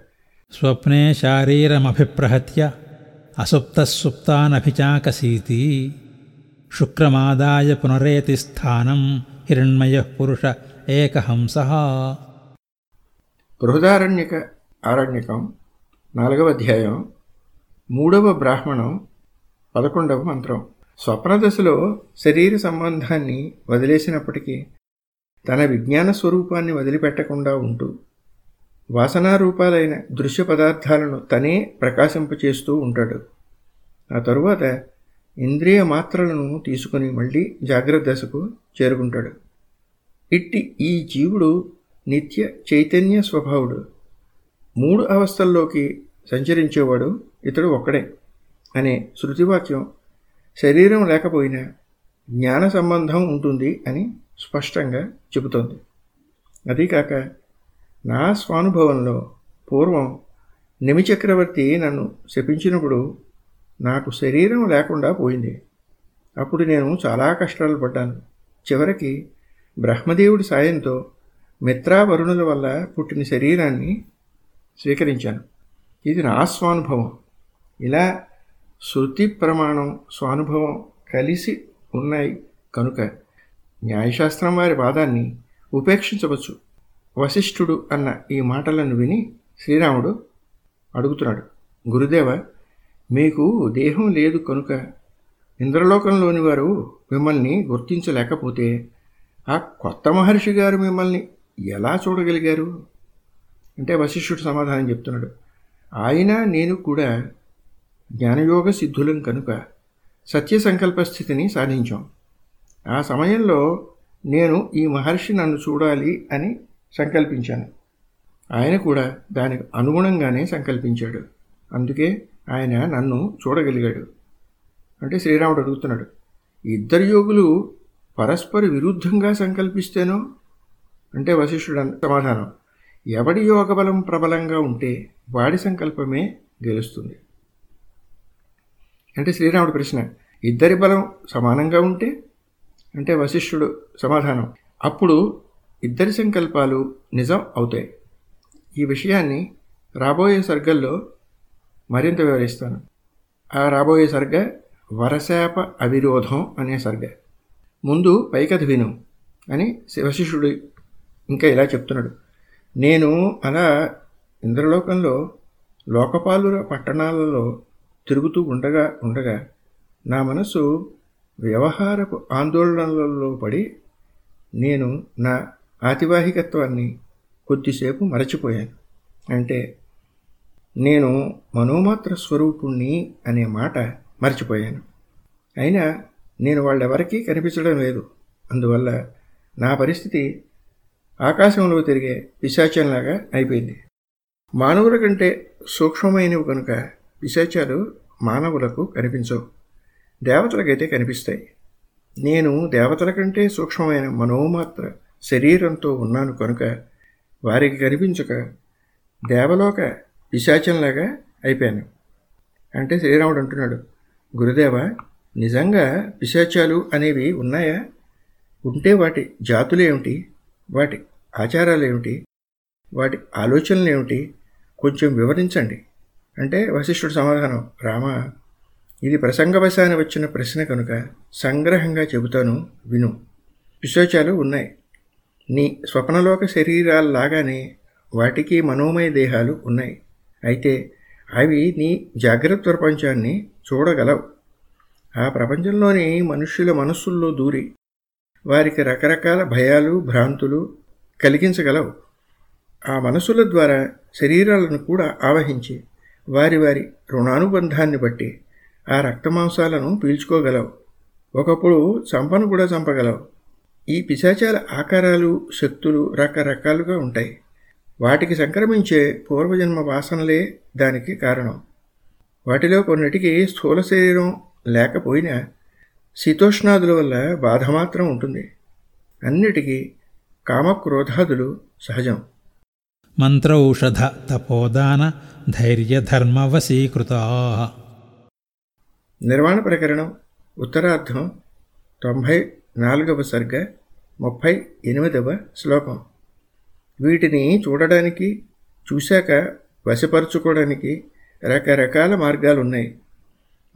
స్వప్నే శారీరమభిప్రహత్య అసుప్తసుప్తానభిచాకసీతి శుక్రమాదాయ పునరేతి స్థానం హిరణ్మయ పురుష ఏకహంస. బృహదారణ్యక ఆరణ్యకం నాలుగవ అధ్యాయం మూడవ బ్రాహ్మణం పదకొండవ మంత్రం. స్వప్నదశలో శరీర సంబంధాన్ని వదిలేసినప్పటికీ తన విజ్ఞాన స్వరూపాన్ని వదిలిపెట్టకుండా ఉంటూ వాసనారూపాలైన దృశ్య పదార్థాలను తనే ప్రకాశింపచేస్తూ ఉంటాడు. ఆ తరువాత ఇంద్రియ మాత్రలను తీసుకుని మళ్ళీ జాగ్రత్త దశకు చేరుకుంటాడు. ఇట్టి ఈ జీవుడు నిత్య చైతన్య స్వభావుడు. మూడు అవస్థల్లోకి సంచరించేవాడు ఇతడు ఒక్కడే అనే శృతివాక్యం శరీరం లేకపోయినా జ్ఞాన సంబంధం ఉంటుంది అని స్పష్టంగా చెబుతోంది. అదీకాక నా స్వానుభవంలో పూర్వం నిమిచక్రవర్తి నన్ను శపించినప్పుడు నాకు శరీరం లేకుండా పోయింది. అప్పుడు నేను చాలా కష్టాలు పడ్డాను. చివరికి బ్రహ్మదేవుడి సాయంతో మిత్రావరుణుల వల్ల పుట్టిన శరీరాన్ని స్వీకరించాను. ఇది నా స్వానుభవం. ఇలా శృతి ప్రమాణం స్వానుభవం కలిసి ఉన్నాయి కనుక న్యాయశాస్త్రం వారి వాదాన్ని ఉపేక్షించవచ్చు. వశిష్ఠుడు అన్న ఈ మాటలను విని శ్రీరాముడు అడుగుతున్నాడు గురుదేవ మీకు దేహం లేదు కనుక ఇంద్రలోకంలోని వారు మిమ్మల్ని గుర్తించలేకపోతే ఆ కొత్త మహర్షి గారు మిమ్మల్ని ఎలా చూడగలిగారు? అంటే వశిష్ఠుడు సమాధానం చెప్తున్నాడు ఆయన నేను కూడా జ్ఞానయోగ సిద్ధులం కనుక సత్య సంకల్ప స్థితిని సాధించాం. ఆ సమయంలో నేను ఈ మహర్షి నన్ను చూడాలి అని సంకల్పించాను. ఆయన కూడా దానికి అనుగుణంగానే సంకల్పించాడు. అందుకే ఆయన నన్ను చూడగలిగాడు. అంటే శ్రీరాముడు అడుగుతున్నాడు ఇద్దరు యోగులు పరస్పర విరుద్ధంగా సంకల్పిస్తేనో? అంటే వశిష్ఠుడు సమాధానం ఎవడి యోగబలం ప్రబలంగా ఉంటే వాడి సంకల్పమే గెలుస్తుంది. అంటే శ్రీరాముడు ప్రశ్న ఇద్దరి బలం సమానంగా ఉంటే? అంటే వశిష్ఠుడు సమాధానం. అప్పుడు ఇద్దరి సంకల్పాలు నిజం అవుతాయి. ఈ విషయాన్ని రాబోయే సర్గల్లో మరింత వివరిస్తాను. ఆ రాబోయే సర్గ వరశాప అవిరోధం అనే సర్గ. ముందు పైకథ విను అని వశిష్ఠుడు ఇంకా ఇలా చెప్తున్నాడు. నేను అలా ఇంద్రలోకంలో లోకపాలుర పట్టణాలలో తిరుగుతూ ఉండగా ఉండగా నా మనసు వ్యవహారపు ఆందోళనలలో పడి నేను నా ఆతివాహికత్వాన్ని కొద్దిసేపు మరచిపోయాను. అంటే నేను మనోమాత్ర స్వరూపుణ్ణి అనే మాట మర్చిపోయాను. అయినా నేను వాళ్ళెవరికీ కనిపించడం లేదు. అందువల్ల నా పరిస్థితి ఆకాశంలో తిరిగే పిశాచంలాగా అయిపోయింది. మానవుల కంటే సూక్ష్మమైనవి కనుక పిశాచాలు మానవులకు కనిపించవు. దేవతలకైతే కనిపిస్తాయి. నేను దేవతల కంటే సూక్ష్మమైన మనోమాత్ర శరీరంతో ఉన్నాను కనుక వారికి కనిపించక దేవలోక పిశాచంలాగా అయిపోయాను. అంటే శ్రీరాముడు అంటున్నాడు గురుదేవ నిజంగా పిశాచాలు అనేవి ఉన్నాయా? ఉంటే వాటి జాతులేమిటి వాటి ఆచారాలేమిటి వాటి ఆలోచనలు ఏమిటి? కొంచెం వివరించండి. అంటే వశిష్ఠుడు సమాధానం రామ ఇది ప్రసంగవశాన వచ్చిన ప్రశ్న కనుక సంగ్రహంగా చెబుతాను విను. విశోచాలు ఉన్నాయి. నీ స్వప్నలోక శరీరాల్లాగానే వాటికి మనోమయ దేహాలు ఉన్నాయి. అయితే అవి నీ జాగ్రత్త ప్రపంచాన్ని చూడగలవు. ఆ ప్రపంచంలోని మనుష్యుల మనస్సుల్లో దూరి వారికి రకరకాల భయాలు భ్రాంతులు కలిగించగలవు. ఆ మనసుల ద్వారా శరీరాలను కూడా ఆవహించి వారి వారి రుణానుబంధాన్ని బట్టి ఆ రక్తమాంసాలను పీల్చుకోగలవు. ఒకప్పుడు చంపను కూడా చంపగలవు. ఈ పిశాచాల ఆకారాలు శక్తులు రకరకాలుగా ఉంటాయి. వాటికి సంక్రమించే పూర్వజన్మ వాసనలే దానికి కారణం. వాటిలో కొన్నిటికి స్థూల శరీరం లేకపోయినా శీతోష్ణాదుల వల్ల బాధ మాత్రం ఉంటుంది. అన్నిటికీ కామక్రోధాదులు సహజం. మంత్రౌషధ తపోదాన ధైర్యధర్మవశీకృతా. నిర్వాణ ప్రకరణం ఉత్తరార్థం తొంభై నాలుగవ సర్గ ముప్పై ఎనిమిదవ శ్లోకం. వీటిని చూడడానికి చూశాక వశపరుచుకోవడానికి రకరకాల మార్గాలు ఉన్నాయి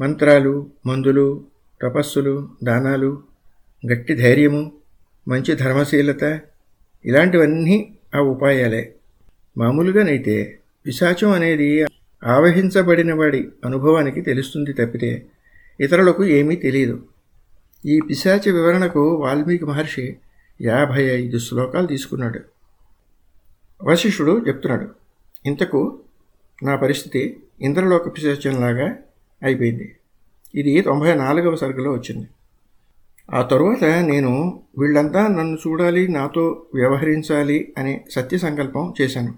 మంత్రాలు మందులు తపస్సులు దానాలు గట్టి ధైర్యము మంచి ధర్మశీలత ఇలాంటివన్నీ ఆ ఉపాయాలే. మామూలుగానైతే పిశాచం అనేది ఆవహించబడిన వాడి అనుభవానికి తెలుస్తుంది తప్పితే ఇతరులకు ఏమీ తెలియదు ఈ పిశాచ వివరణకు వాల్మీకి మహర్షి యాభై ఐదు శ్లోకాలు తీసుకున్నాడు. వశిష్ఠుడు చెప్తున్నాడు ఇంతకు నా పరిస్థితి ఇంద్రలోక పిశాచంలాగా అయిపోయింది. ఇది తొంభై నాలుగవ సరుకులో వచ్చింది. ఆ తరువాత నేను వీళ్ళంతా నన్ను చూడాలి నాతో వ్యవహరించాలి అనే సత్య సంకల్పం చేశాను.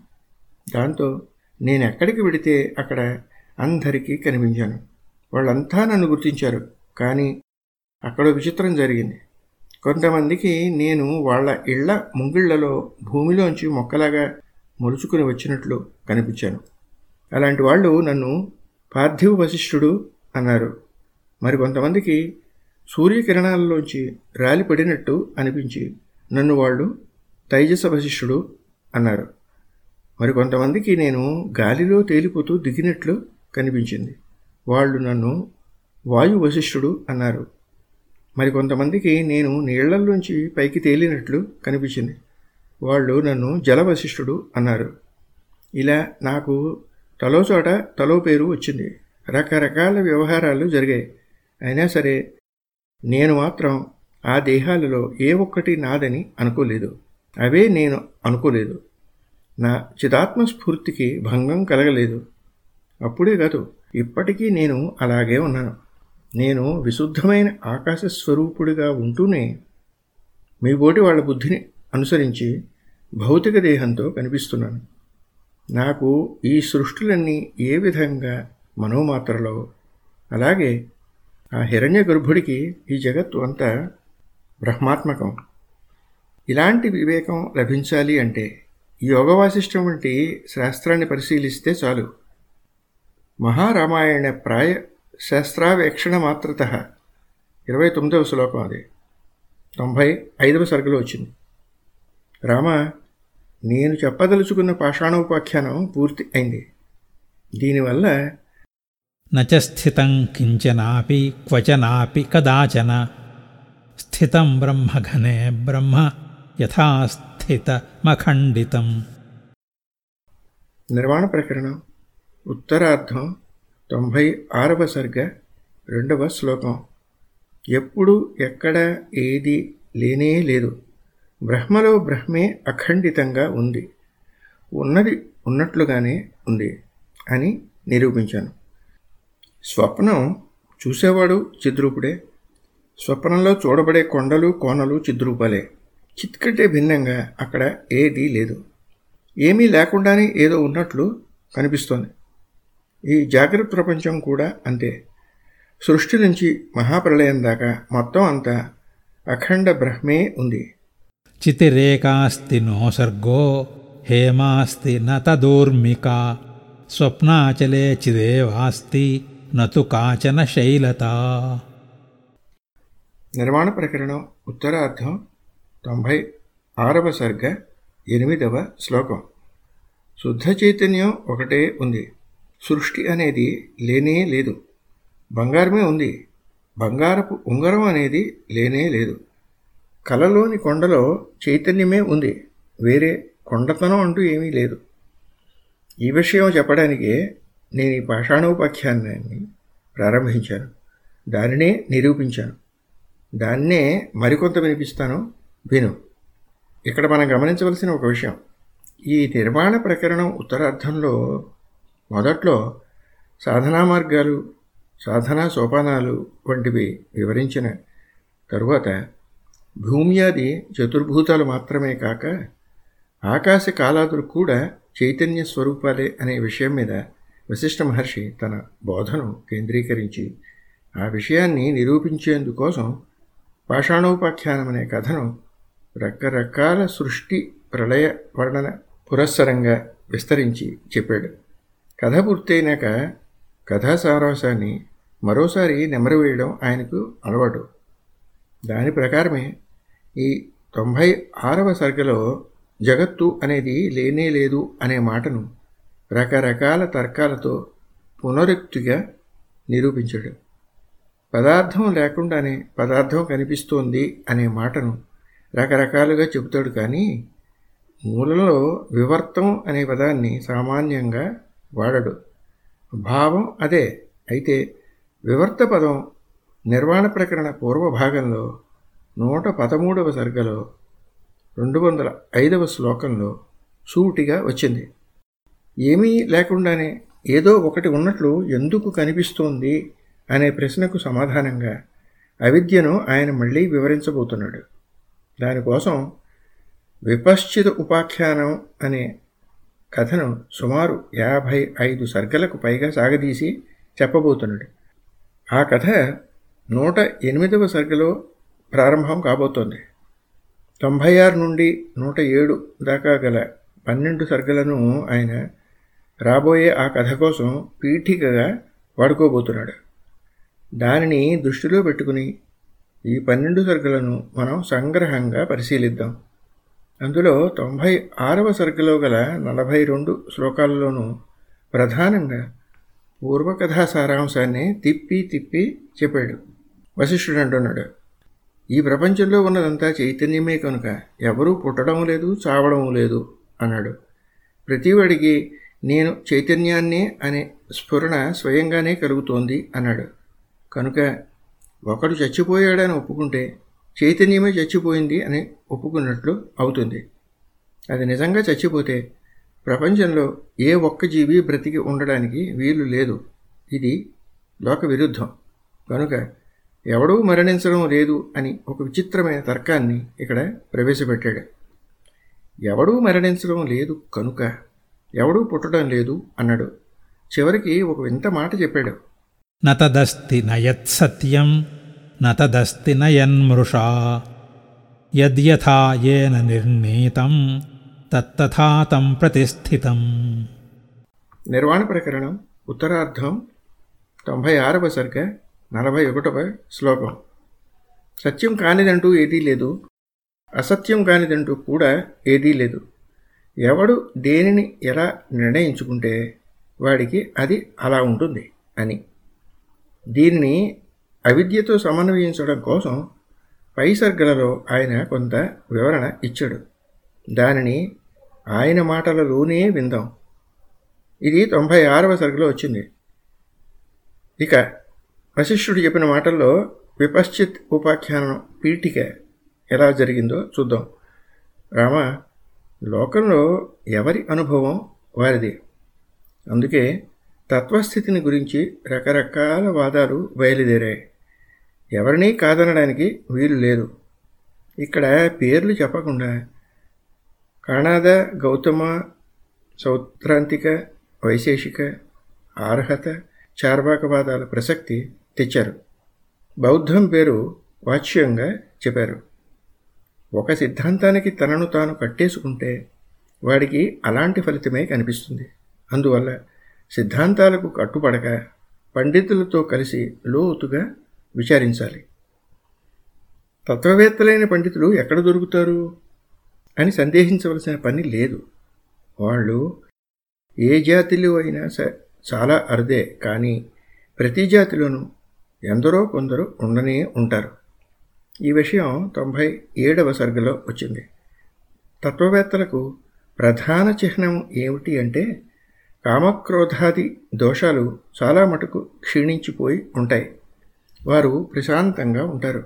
దాంతో నేను ఎక్కడికి వెడితే అక్కడ అందరికీ కనిపించాను. వాళ్ళంతా నన్ను గుర్తించారు కానీ అక్కడ విచిత్రం జరిగింది. కొంతమందికి నేను వాళ్ళ ఇళ్ళ ముంగిళ్ళలో భూమిలోంచి మొక్కలాగా మొలుచుకుని వచ్చినట్లు కనిపించాను. అలాంటి వాళ్ళు నన్ను పార్థివ వశిష్ఠుడు అన్నారు. మరి కొంతమందికి సూర్యకిరణాలలోంచి రాలిపడినట్టు అనిపించి నన్ను వాళ్ళు తైజస వశిష్ఠుడు అన్నారు. మరి కొంతమందికి నేను గాలిలో తేలిపోతూ దిగినట్లు కనిపించింది. వాళ్ళు నన్ను వాయు వశిష్ఠుడు అన్నారు. మరి కొంతమందికి నేను నీళ్ళల్లోంచి పైకి తేలినట్లు కనిపించింది. వాళ్ళు నన్ను జలవశిష్ఠుడు అన్నారు. ఇలా నాకు తలో చోట తలో పేరు వచ్చింది. రకరకాల వ్యవహారాలు జరిగాయి. అయినా సరే నేను మాత్రం ఆ దేహాలలో ఏ ఒక్కటి నాదని అనుకోలేదు. అవే నేను అనుకోలేదు. నా చిదాత్మస్ఫూర్తికి భంగం కలగలేదు. అప్పుడే కాదు ఇప్పటికీ నేను అలాగే ఉన్నాను. నేను విశుద్ధమైన ఆకాశ స్వరూపుడిగా ఉంటూనే మీ బోటి వాళ్ళ బుద్ధిని అనుసరించి భౌతిక దేహంతో కనిపిస్తున్నాను. నాకు ఈ సృష్టిలన్నీ ఏ విధంగా మనోమాత్రలో? అలాగే ఆ హిరణ్య గర్భుడికి ఈ జగత్తు అంతా బ్రహ్మాత్మకం. ఇలాంటి వివేకం లభించాలి అంటే యోగవాసిష్టం వంటి శాస్త్రాన్ని పరిశీలిస్తే చాలు. మహారామాయణ ప్రాయ శాస్త్రావేక్షణ మాత్రత. ఇరవై తొమ్మిదవ శ్లోకం అది. తొంభై ఐదవ సరుకులో వచ్చింది. రామ నేను చెప్పదలుచుకున్న పాషాణోపాఖ్యానం పూర్తి అయింది. దీనివల్ల నస్థితం కించనాపి క్వచనాపి కదాచన. స్థితం బ్రహ్మఘనే బ్రహ్మ యథాస్థితమఖండితం నిర్వాణ ప్రకరణం ఉత్తరార్థం తొంభై ఆరవ సర్గ రెండవ శ్లోకం. ఎప్పుడు ఎక్కడ ఏది లేనే లేదు. బ్రహ్మలో బ్రహ్మే అఖండితంగా ఉంది. ఉన్నది ఉన్నట్లుగానే ఉంది అని నిరూపించాను. స్వప్నం చూసేవాడు చిద్రూపుడే. స్వప్నంలో చూడబడే కొండలు కోనలు చిద్రూపాలే. చిత్కంటే భిన్నంగా అక్కడ ఏదీ లేదు. ఏమీ లేకుండానే ఏదో ఉన్నట్లు కనిపిస్తోంది. ఈ జాగ్రత్త ప్రపంచం కూడా అంతే. సృష్టి నుంచి మహాప్రళయం దాకా మొత్తం అంతా అఖండ బ్రహ్మే ఉంది. చితిరేకాస్తి నోసర్గో హేమాస్తి నతదూర్మిక స్వప్నాచలే చిదేవాస్తి. నతు కాచన శైలత. నిర్మాణ ప్రకరణం ఉత్తరార్థం తొంభై ఆరవ సర్గ ఎనిమిదవ శ్లోకం. శుద్ధ చైతన్యం ఒకటే ఉంది. సృష్టి అనేది లేనే లేదు. బంగారమే ఉంది. బంగారపు ఉంగరం అనేది లేనే లేదు. కలలోని కొండలో చైతన్యమే ఉంది. వేరే కొండతనం అంటూ ఏమీ లేదు. ఈ విషయం చెప్పడానికే నేను ఈ పాషాణోపాఖ్యానాన్ని ప్రారంభించాను. దానినే నిరూపించాను. దాన్నే మరికొంత వినిపిస్తాను విను. ఇక్కడ మనం గమనించవలసిన ఒక విషయం. ఈ నిర్మాణ ప్రకరణం ఉత్తరార్థంలో మొదట్లో సాధనా మార్గాలు సాధనా సోపానాలు వంటివి వివరించిన తరువాత భూమ్యాది చతుర్భూతాలు మాత్రమే కాక ఆకాశ కాలాదులు కూడా చైతన్య స్వరూపాలే అనే విషయం మీద వశిష్ఠ మహర్షి తన బోధను కేంద్రీకరించి ఆ విషయాన్ని నిరూపించేందుకోసం పాషాణోపాఖ్యానం అనే కథను రకరకాల సృష్టి ప్రళయ వర్ణన పురస్సరంగా విస్తరించి చెప్పాడు. కథ పూర్తయినాక కథా సారాంశాన్ని మరోసారి నెమరవేయడం ఆయనకు అలవాటు. దాని ప్రకారమే ఈ తొంభై ఆరవ సర్గలో జగత్తు అనేది లేనే లేదు అనే మాటను రకరకాల తర్కాలతో పునరుక్తిగా నిరూపించాడు. పదార్థం లేకుండానే పదార్థం కనిపిస్తోంది అనే మాటను రకరకాలుగా చెబుతాడు కానీ మూలలో వివర్తం అనే పదాన్ని సామాన్యంగా వాడడు. భావం అదే. అయితే వివర్త పదం నిర్వాణ ప్రకరణ పూర్వ భాగంలో నూట పదమూడవ సర్గలో రెండు వందల ఐదవ శ్లోకంలో సూటిగా వచ్చింది. ఏమీ లేకుండానే ఏదో ఒకటి ఉన్నట్లు ఎందుకు కనిపిస్తోంది అనే ప్రశ్నకు సమాధానంగా అవిద్యను ఆయన మళ్ళీ వివరించబోతున్నాడు. దానికోసం విపశ్చిత ఉపాఖ్యానం అనే కథను సుమారు యాభై ఐదు సర్గలకు పైగా సాగదీసి చెప్పబోతున్నాడు. ఆ కథ నూట ఎనిమిదవ సర్గలో ప్రారంభం కాబోతోంది. తొంభై ఆరు నుండి నూట ఏడు దాకా గల పన్నెండు సర్గలను ఆయన రాబోయే ఆ కథ కోసం పీఠికగా వాడుకోబోతున్నాడు. దానిని దృష్టిలో పెట్టుకుని ఈ పన్నెండు సర్గలను మనం సంగ్రహంగా పరిశీలిద్దాం. అందులో తొంభై ఆరవ సర్గలో గల నలభై రెండు శ్లోకాలలోనూ ప్రధానంగా పూర్వకథా సారాంశాన్ని తిప్పి తిప్పి చెప్పాడు. వశిష్ఠుడు అంటున్నాడు ఈ ప్రపంచంలో ఉన్నదంతా చైతన్యమే కనుక. ఎవరూ పుట్టడం లేదు చావడం లేదు అన్నాడు. ప్రతివాడికి నేను చైతన్యాన్నే అనే స్ఫురణ స్వయంగానే కలుగుతోంది అన్నాడు. కనుక ఒకడు చచ్చిపోయాడని ఒప్పుకుంటే చైతన్యమే చచ్చిపోయింది అని ఒప్పుకున్నట్లు అవుతుంది. అది నిజంగా చచ్చిపోతే ప్రపంచంలో ఏ ఒక్క జీవి బ్రతికి ఉండడానికి వీలు లేదు. ఇది లోక విరుద్ధం. కనుక ఎవడూ మరణించడం లేదు అని ఒక విచిత్రమైన తర్కాన్ని ఇక్కడ ప్రవేశపెట్టాడు. ఎవడూ మరణించడం లేదు కనుక ఎవడూ పుట్టడం లేదు అన్నాడు. చివరికి ఒక వింత మాట చెప్పాడు. నతదస్తి నయత్సత్యం నతదస్తి నయన్మృషా యద్యథా ఏన నిర్ణీతం తత్తథా తం ప్రతిష్ఠితం. నిర్వాణ ప్రకరణం ఉత్తరార్ధం తొంభై ఆరవ సర్గ నలభై ఒకటవ శ్లోకం. సత్యం కానిదంటూ ఏదీ లేదు అసత్యం కానిదంటూ కూడా ఏదీ లేదు. ఎవడు దేనిని ఎలా నిర్ణయించుకుంటే వాడికి అది అలా ఉంటుంది అని. దీనిని అవిద్యతో సమన్వయించడం కోసం పై సర్గలలో ఆయన కొంత వివరణ ఇచ్చాడు. దానిని ఆయన మాటలలోనే విందాం. ఇది తొంభై ఆరవ సర్గలో వచ్చింది. ఇక వశిష్ఠుడు చెప్పిన మాటల్లో విపశ్చిత్ ఉపాఖ్యానం పీఠిక ఎలా జరిగిందో చూద్దాం. రామ లోకంలో ఎవరి అనుభవం వారిది. అందుకే తత్వస్థితిని గురించి రకరకాల వాదాలు బయలుదేరాయి. ఎవరినీ కాదనడానికి వీలు లేదు. ఇక్కడ పేర్లు చెప్పకుండా కాణాద గౌతమ సౌత్రాంతిక వైశేషిక అర్హత చార్వాకవాదాల ప్రసక్తి తెచ్చారు. బౌద్ధం పేరు వాచ్యంగా చెప్పారు. ఒక సిద్ధాంతానికి తనను తాను కట్టేసుకుంటే వాడికి అలాంటి ఫలితమే కనిపిస్తుంది. అందువల్ల సిద్ధాంతాలకు కట్టుపడక పండితులతో కలిసి లోతుగా విచారించాలి. తత్వవేత్తలైన పండితులు ఎక్కడ దొరుకుతారు? అని సందేహించవలసిన పని లేదు. వాళ్ళు ఏ జాతిలో అయినా చాలా అరుదే కానీ ప్రతి జాతిలోనూ ఎందరో కొందరు ఉండనే ఉంటారు. ఈ విషయం తొంభై ఏడవ సర్గలో వచ్చింది. తత్వవేత్తలకు ప్రధాన చిహ్నం ఏమిటి అంటే కామక్రోధాది దోషాలు చాలా మటుకు క్షీణించిపోయి ఉంటాయి. వారు ప్రశాంతంగా ఉంటారు.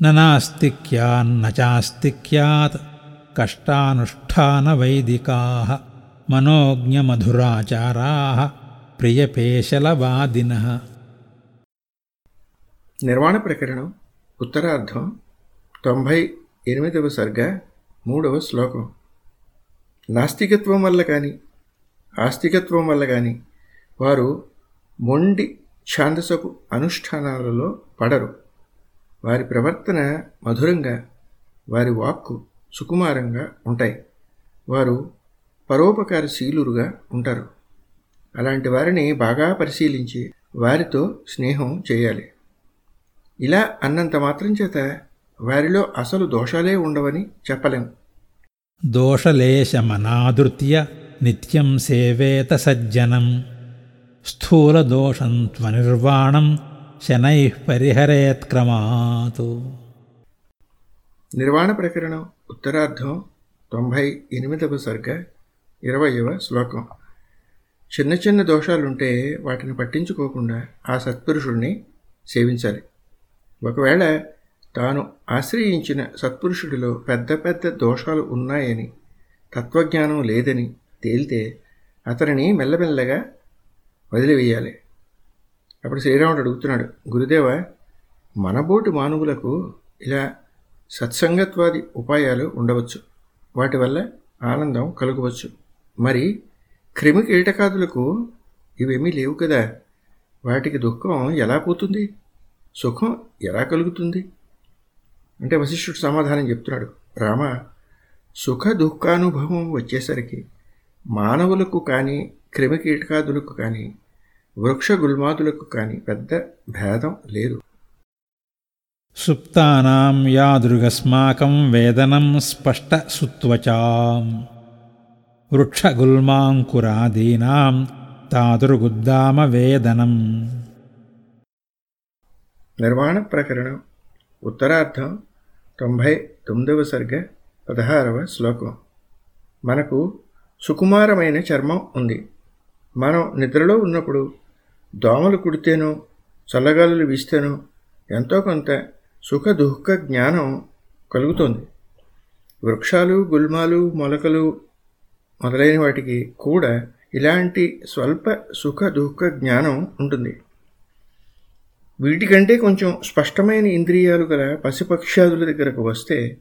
నాస్తిక్యాన్నచాస్తిక్యాత్ కష్టానుష్ఠాన వైదికా మనోజ్ఞమధురాచారా ప్రియపేశలవాదిన నిర్వాణ ప్రకరణం ఉత్తరార్ధం తొంభై ఎనిమిదవ సర్గ మూడవ శ్లోకం. నాస్తికత్వం వల్ల కానీ ఆస్తికత్వం వల్ల కానీ వారు మొండి ఛాందసపు అనుష్ఠానాలలో పడరు. వారి ప్రవర్తన మధురంగా వారి వాక్కు సుకుమారంగా ఉంటాయి. వారు పరోపకారశీలురుగా ఉంటారు. అలాంటి వారిని బాగా పరిశీలించి వారితో స్నేహం చేయాలి. ఇలా అన్నంత మాత్రం చేత వారిలో అసలు దోషాలే ఉండవని చెప్పలేం. దోషలేశమనాదృత్య నిత్యం సేవేత సజ్జనం. స్థూలదోషం త్వనిర్వాణం శనై పరిహరేత్క్రమాతు నిర్వాణ ప్రకరణం ఉత్తరార్ధం తొంభై ఎనిమిదవ సర్గ ఇరవయవ శ్లోకం. చిన్న చిన్న దోషాలుంటే వాటిని పట్టించుకోకుండా ఆ సత్పురుషుడిని సేవించాలి. ఒకవేళ తాను ఆశ్రయించిన సత్పురుషుడిలో పెద్ద పెద్ద దోషాలు ఉన్నాయని తత్వజ్ఞానం లేదని తేలితే అతనిని మెల్లమెల్లగా వదిలివేయాలి. అప్పుడు శ్రీరాముడు అడుగుతున్నాడు గురుదేవ మనబోటి మానవులకు ఇలా సత్సంగత్వాది ఉపాయాలు ఉండవచ్చు. వాటి వల్ల ఆనందం కలగవచ్చు. మరి క్రిమి కీటకాదులకు ఇవేమీ లేవు కదా. వాటికి దుఃఖం ఎలా పోతుంది? సుఖం ఎలా కలుగుతుంది? అంటే వశిష్ఠుడు సమాధానం చెప్తున్నాడు. రామ సుఖ దుఃఖానుభవం వచ్చేసరికి మానవులకు కానీ క్రిమికీటకాదులకు కానీ వృక్ష గుల్మాదులకు కానీ పెద్ద భేదం లేదు. సుప్తానాం యాదృగస్మాకం వేదనం స్పష్ట సుత్వచాం వృక్షగుల్మాంకురాదీనాం తాదృగుద్దామ వేదనం నిర్మాణ ప్రకరణం. ఉత్తరార్థం తొంభై తొమ్మిదవ సర్గ పదహారవ శ్లోకం. మనకు సుకుమారమైన చర్మం ఉంది. మనం నిద్రలో ఉన్నప్పుడు దోమలు కుడితేనో చల్లగాలులు వీస్తేనో ఎంతో కొంత సుఖ దుఃఖ జ్ఞానం కలుగుతుంది. వృక్షాలు గుల్మాలు మొలకలు మొదలైన వాటికి కూడా ఇలాంటి స్వల్ప సుఖ దుఃఖ జ్ఞానం ఉంటుంది. వీటికంటే కొంచెం స్పష్టమైన ఇంద్రియాలు గల పశుపక్ష్యాదుల దగ్గరకు వస్తే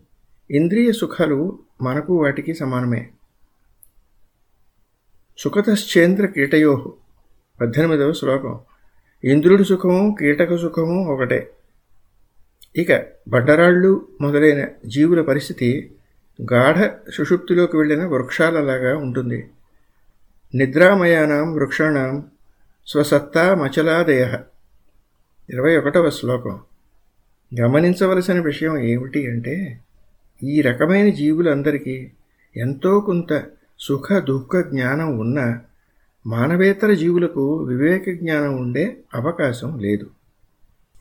ఇంద్రియ సుఖాలు మనకు వాటికి సమానమే. సుఖతశ్చేంద్ర కీటయో పద్దెనిమిదవ శ్లోకం. ఇంద్రుడి సుఖము కీటక సుఖము ఒకటే. ఇక బండరాళ్ళు మొదలైన జీవుల పరిస్థితి గాఢ సుషుప్తిలోకి వెళ్ళిన వృక్షాలలాగా ఉంటుంది. నిద్రామయానాం వృక్షాణం స్వసత్తా మచలాదయ. ఇరవై ఒకటవ శ్లోకం. గమనించవలసిన విషయం ఏమిటి అంటే ఈ రకమైన జీవులందరికీ ఎంతో కొంత సుఖ దుఃఖ జ్ఞానం ఉన్న మానవేతర జీవులకు వివేక జ్ఞానం ఉండే అవకాశం లేదు.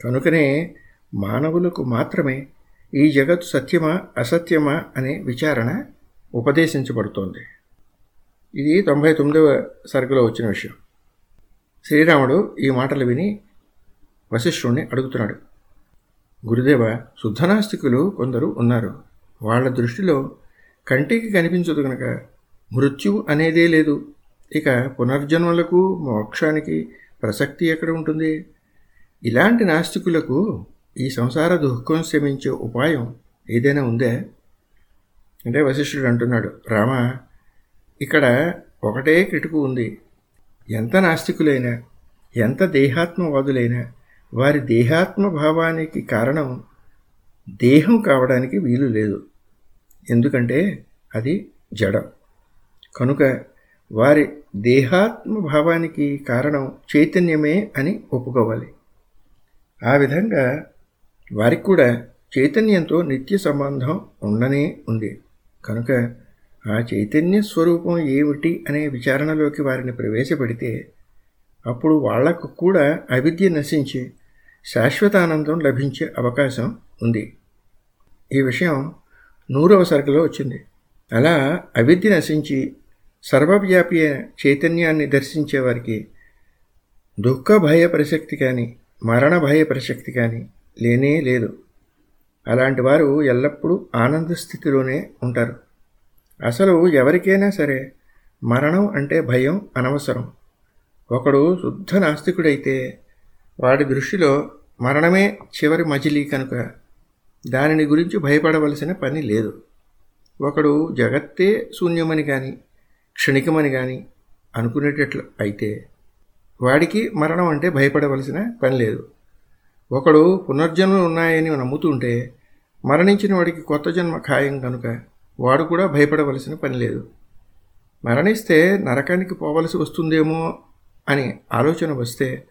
కనుకనే మానవులకు మాత్రమే ఈ జగత్తు సత్యమా అసత్యమా అనే విచారణ ఉపదేశించబడుతోంది. ఇది తొంభై తొమ్మిదవ సరుకులో వచ్చిన విషయం. శ్రీరాముడు ఈ మాటలు విని వశిష్ఠుణ్ణి అడుగుతున్నాడు. గురుదేవ శుద్ధనాస్తికులు కొందరు ఉన్నారు. వాళ్ళ దృష్టిలో కంటికి కనిపించదు కనుక మృత్యు అనేదే లేదు. ఇక పునర్జన్మలకు మోక్షానికి ప్రసక్తి ఎక్కడ ఉంటుంది? ఇలాంటి నాస్తికులకు ఈ సంసార దుఃఖం శమించే ఉపాయం ఏదైనా ఉందే? అంటే వశిష్ఠుడు అంటున్నాడు రామ ఇక్కడ ఒకటే కిటుకు ఉంది. ఎంత నాస్తికులైనా ఎంత దేహాత్మవాదులైనా వారి దేహాత్మ భావానికి కారణం దేహం కావడానికి వీలు లేదు. ఎందుకంటే అది జడం. కనుక వారి దేహాత్మ భావానికి కారణం చైతన్యమే అని ఒప్పుకోవాలి. ఆ విధంగా వారికి కూడా చైతన్యంతో నిత్య సంబంధం ఉండనే ఉంది. కనుక ఆ చైతన్య స్వరూపం ఏమిటి అనే విచారణలోకి వారిని ప్రవేశపెడితే అప్పుడు వాళ్ళకు కూడా అవిద్య నశించి శాశ్వతానందం లభించే అవకాశం ఉంది. ఈ విషయం నూరవ సరుకులో వచ్చింది. అలా అవిద్య నశించి సర్వవ్యాపి చైతన్యాన్ని దర్శించే వారికి దుఃఖ భయ ప్రసక్తి కానీ మరణ భయ ప్రసక్తి కానీ లేనే లేదు. అలాంటి వారు ఎల్లప్పుడూ ఆనంద స్థితిలోనే ఉంటారు. అసలు ఎవరికైనా సరే మరణం అంటే భయం అనవసరం. ఒకడు శుద్ధ నాస్తికుడైతే వాడి దృష్టిలో మరణమే చివరి మజిలీ కనుక దానిని గురించి భయపడవలసిన పని లేదు. ఒకడు జగత్తే శూన్యమని కానీ క్షణికమని కానీ అనుకునేటట్లు అయితే వాడికి మరణం అంటే భయపడవలసిన పని లేదు. ఒకడు పునర్జన్మలు ఉన్నాయని నమ్ముతుంటే మరణించిన వాడికి కొత్త జన్మ ఖాయం కనుక వాడు కూడా భయపడవలసిన పని లేదు. మరణిస్తే నరకానికి పోవలసి వస్తుందేమో అని ఆలోచన వస్తే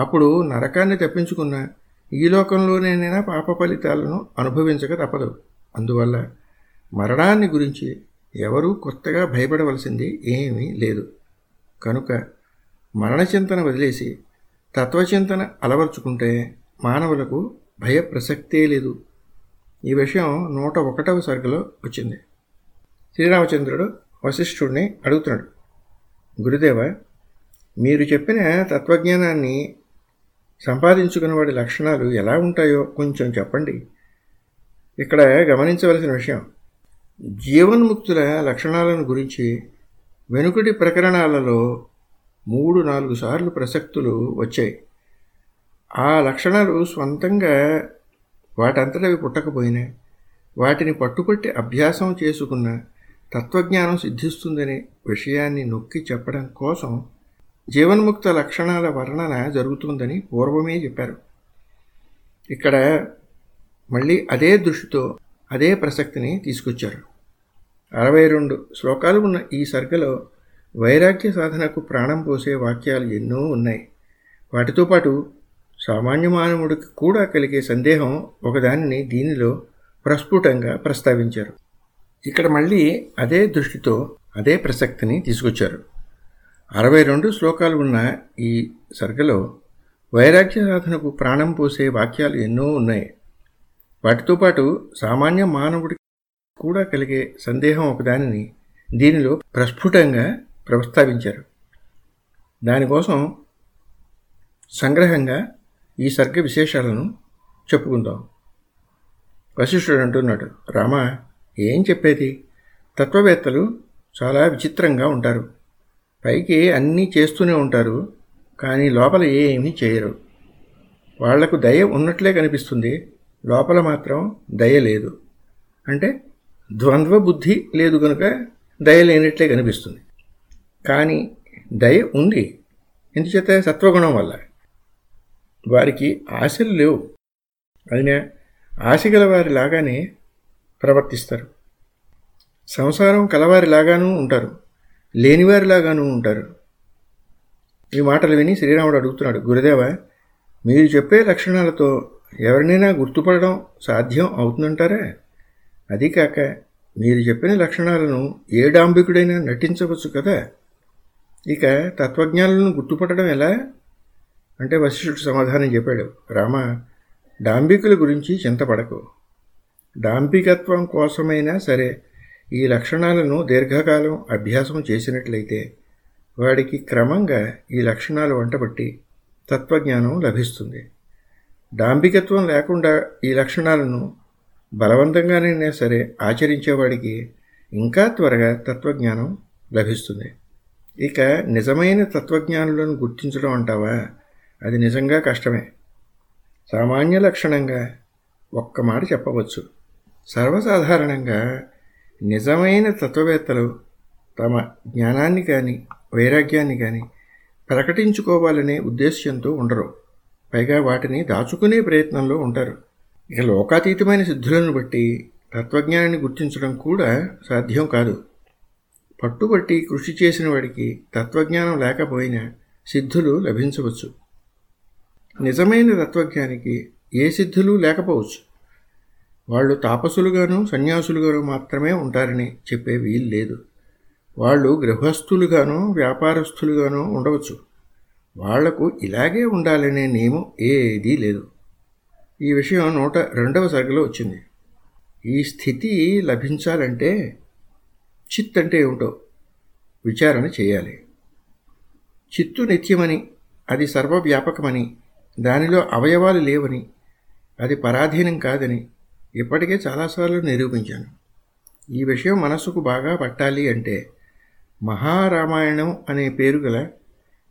అప్పుడు నరకాన్ని తప్పించుకున్న ఈ లోకంలోనేనైనా పాప ఫలితాలను అనుభవించక తప్పదు. అందువల్ల మరణాన్ని గురించి ఎవరూ కొత్తగా భయపడవలసింది ఏమీ లేదు. కనుక మరణచింతన వదిలేసి తత్వచింతన అలవర్చుకుంటే మానవులకు భయ ప్రసక్తే లేదు. ఈ విషయం నూట ఒకటవ సరుకులో వచ్చింది. శ్రీరామచంద్రుడు వశిష్ఠుడిని అడుగుతున్నాడు. గురుదేవ మీరు చెప్పిన తత్వజ్ఞానాన్ని సంపాదించుకున్నవాడి లక్షణాలు ఎలా ఉంటాయో కొంచెం చెప్పండి. ఇక్కడ గమనించవలసిన విషయం జీవన్ముక్తుల లక్షణాలను గురించి వెనుకటి ప్రకరణాలలో మూడు నాలుగు సార్లు ప్రసక్తులు వచ్చాయి. ఆ లక్షణాలు స్వంతంగా వాటంతటవి పుట్టకపోయినా వాటిని పట్టుపట్టి అభ్యాసం చేసుకున్న తత్వజ్ఞానం సిద్ధిస్తుందనే విషయాన్ని నొక్కి చెప్పడం కోసం జీవన్ముక్త లక్షణాల వర్ణన జరుగుతుందని పూర్వమే చెప్పారు. ఇక్కడ మళ్ళీ అదే దృష్టితో అదే ప్రసక్తిని తీసుకొచ్చారు. అరవై రెండు శ్లోకాలు ఉన్న ఈ సర్గలో వైరాగ్య సాధనకు ప్రాణం పోసే వాక్యాలు ఎన్నో ఉన్నాయి. వాటితో పాటు సామాన్య మానవుడికి కూడా కలిగే సందేహం ఒకదానిని దీనిలో ప్రస్ఫుటంగా ప్రస్తావించారు. ఇక్కడ మళ్ళీ అదే దృష్టితో అదే ప్రసక్తిని తీసుకొచ్చారు. అరవై రెండు శ్లోకాలు ఉన్న ఈ సర్గలో వైరాగ్య సాధనకు ప్రాణం పోసే వాక్యాలు ఎన్నో ఉన్నాయి. వాటితో పాటు సామాన్య మానవుడికి కూడా కలిగే సందేహం ఒకదానిని దీనిలో ప్రస్ఫుటంగా ప్రస్తావించారు. దానికోసం సంగ్రహంగా ఈ సర్గ విశేషాలను చెప్పుకుందాం. వశిష్ఠుడు అంటున్నాడు రామ ఏం చెప్పేది? తత్వవేత్తలు చాలా విచిత్రంగా ఉంటారు. పైకి అన్నీ చేస్తూనే ఉంటారు కానీ లోపల ఏమీ చేయరు. వాళ్ళకు దయ ఉన్నట్లే కనిపిస్తుంది లోపల మాత్రం దయ లేదు. అంటే ద్వంద్వ బుద్ధి లేదు కనుక దయ లేనట్లే కనిపిస్తుంది. కానీ దయ ఉంది ఎందుచేత సత్వగుణం వల్ల? వారికి ఆశలు లేవు. అయినా ఆశ గల వారిలాగానే ప్రవర్తిస్తారు. సంసారం కలవారిలాగానూ ఉంటారు. లేనివారిలాగానూ ఉంటారు. ఈ మాటలు విని శ్రీరాముడు అడుగుతున్నాడు గురుదేవ మీరు చెప్పే లక్షణాలతో ఎవరినైనా గుర్తుపడడం సాధ్యం అవుతుందంటారా? అది కాక మీరు చెప్పిన లక్షణాలను ఏ డాంబికుడైనా నటించవచ్చు కదా? ఇక తత్వజ్ఞానులను గుర్తుపట్టడం ఎలా? అంటే వశిష్ఠుడు సమాధానం చెప్పాడు రామ డాంబికుల గురించి చింతపడకు. డాంబికత్వం కోసమైనా సరే ఈ లక్షణాలను దీర్ఘకాలం అభ్యాసం చేసినట్లయితే వాడికి క్రమంగా ఈ లక్షణాలు వంటబట్టి తత్వజ్ఞానం లభిస్తుంది. డాంబికత్వం లేకుండా ఈ లక్షణాలను బలవంతంగానైనా సరే ఆచరించేవాడికి ఇంకా త్వరగా తత్వజ్ఞానం లభిస్తుంది. ఇక నిజమైన తత్వజ్ఞానులను గుర్తించడం అంటావా? అది నిజంగా కష్టమే. సామాన్య లక్షణంగా ఒక్క మాట చెప్పవచ్చు. సర్వసాధారణంగా నిజమైన తత్వవేత్తలు తమ జ్ఞానాన్ని కానీ వైరాగ్యాన్ని కానీ ప్రకటించుకోవాలనే ఉద్దేశ్యంతో ఉండరు. పైగా వాటిని దాచుకునే ప్రయత్నంలో ఉంటారు. ఇక లోకాతీతమైన సిద్ధులను బట్టి తత్వజ్ఞానాన్ని గుర్తించడం కూడా సాధ్యం కాదు. పట్టుబట్టి కృషి చేసిన వాడికి తత్వజ్ఞానం లేకపోయినా సిద్ధులు లభించవచ్చు. నిజమైన తత్వజ్ఞానికి ఏ సిద్ధులు లేకపోవచ్చు. వాళ్ళు తాపసులుగాను సన్యాసులుగాను మాత్రమే ఉంటారని చెప్పే వీలు లేదు. వాళ్ళు గృహస్థులుగాను వ్యాపారస్తులుగాను ఉండవచ్చు. వాళ్ళకు ఇలాగే ఉండాలనే నియమం ఏదీ లేదు. ఈ విషయం నూట రెండవ సరిగలో వచ్చింది. ఈ స్థితి లభించాలంటే చిత్ అంటే ఏమిటో విచారణ చేయాలి. చిత్తు నిత్యమని అది సర్వవ్యాపకమని దానిలో అవయవాలు లేవని అది పరాధీనం కాదని ఇప్పటికే చాలాసార్లు నిరూపించాను. ఈ విషయం మనసుకు బాగా పట్టాలి అంటే మహారామాయణం అనే పేరు గల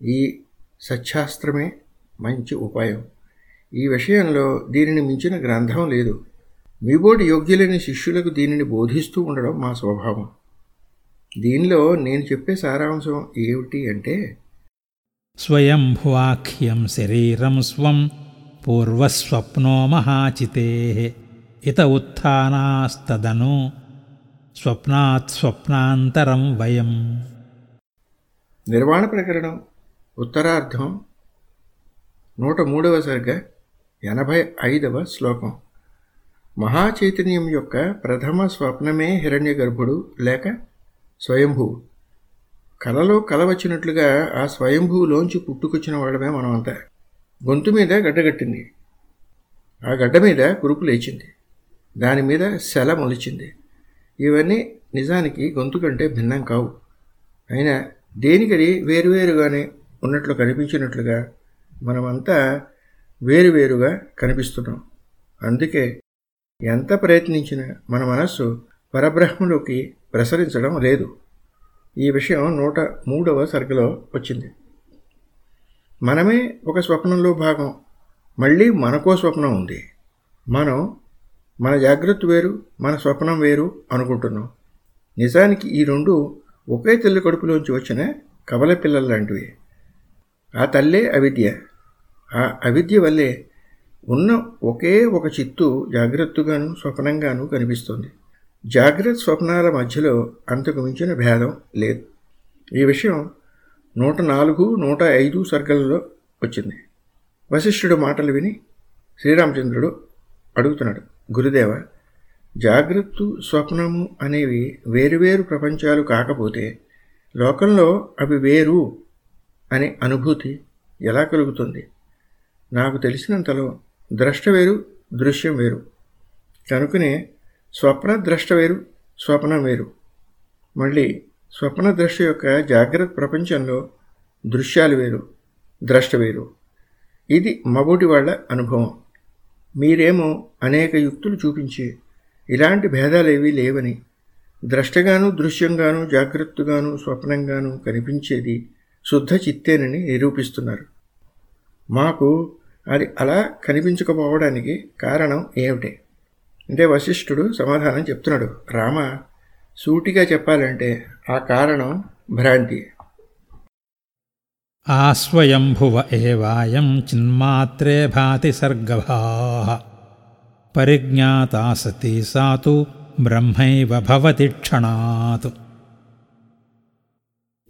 ఈ సత్యాస్త్రమే మంచి ఉపాయం. ఈ విషయంలో దీనిని మించిన గ్రంథం లేదు. మీబోటి యోగ్యులైన శిష్యులకు దీనిని బోధిస్తూ ఉండడం మా స్వభావం. దీనిలో నేను చెప్పే సారాంశం ఏమిటి అంటే స్వయంభువాఖ్యం శరీరం స్వం పూర్వస్వప్నో మహాచితే ఇత ఉత్నాస్తదను స్వప్నాత్ స్వప్నాంతరం వయం. నిర్వాణ ప్రకరణం ఉత్తరార్ధం నూట మూడవ సర్గ ఎనభై ఐదవ శ్లోకం. మహాచైతన్యం యొక్క ప్రథమ స్వప్నమే హిరణ్య గర్భుడు లేక స్వయంభువు కలలో కల వచ్చినట్లుగా ఆ స్వయంభూలోంచి పుట్టుకొచ్చిన వాళ్ళమే మనమంతా. గొంతు మీద గడ్డగట్టింది ఆ గడ్డ మీద కురుపు లేచింది. దాని మీద శల మొలిచింది. ఇవన్నీ నిజానికి గొంతు కంటే భిన్నం కావు. అయినా దేనికది వేరువేరుగానే ఉన్నట్లు కనిపించినట్లుగా మనమంతా వేరువేరుగా కనిపిస్తున్నాం. అందుకే ఎంత ప్రయత్నించినా మన మనస్సు పరబ్రహ్మలోకి ప్రసరించడం లేదు. ఈ విషయం నూట మూడవ సరుకులో వచ్చింది. మనమే ఒక స్వప్నంలో భాగం. మళ్ళీ మనకో స్వప్నం ఉంది. మనం మన జాగ్రత్త వేరు మన స్వప్నం వేరు అనుకుంటున్నాం. నిజానికి ఈ రెండు ఒకే తల్లి కడుపులోంచి వచ్చిన కవల పిల్లల లాంటివి. ఆ తల్లే అవిద్య. ఆ అవిద్య వల్లే ఉన్న ఒకే ఒక చిత్తు జాగ్రత్తగాను స్వప్నంగాను కనిపిస్తుంది. జాగ్రత్త స్వప్నాల మధ్యలో అంతకు మించిన భేదం లేదు. ఈ విషయం నూట నాలుగు నూట ఐదు సర్గలలో వచ్చింది. వశిష్ఠుడు మాటలు విని శ్రీరామచంద్రుడు అడుగుతున్నాడు గురుదేవ జాగ్రత్త స్వప్నము అనేవి వేరువేరు ప్రపంచాలు కాకపోతే లోకంలో అవి వేరు అనే అనుభూతి ఎలా కలుగుతుంది? నాకు తెలిసినంతలో ద్రష్ట వేరు దృశ్యం వేరు. కనుకనే స్వప్న ద్రష్ట వేరు స్వప్నం వేరు. మళ్ళీ స్వప్న ద్రష్ట యొక్క జాగ్రత్త ప్రపంచంలో దృశ్యాలు వేరు ద్రష్ట వేరు. ఇది మబోటి వాళ్ళ అనుభవం. మీరేమో అనేక యుక్తులు చూపించి ఇలాంటి భేదాలేవీ లేవని ద్రష్టగాను దృశ్యంగాను జాగ్రత్తగాను స్వప్నంగాను కనిపించేది శుద్ధ చిత్తేనని నిరూపిస్తున్నారు. మాకు అది అలా కనిపించకపోవడానికి కారణం ఏమిటి? అంటే వశిష్ఠుడు సమాధానం చెప్తున్నాడు. రామ సూటిగా చెప్పాలంటే ఆ కారణం భ్రాంతి. आस्वयंभुव एवायं चिन्मात्रे भाति सर्गभाः। परिज्ञाता सती सा तु ब्रह्मैव भवति क्षणात्।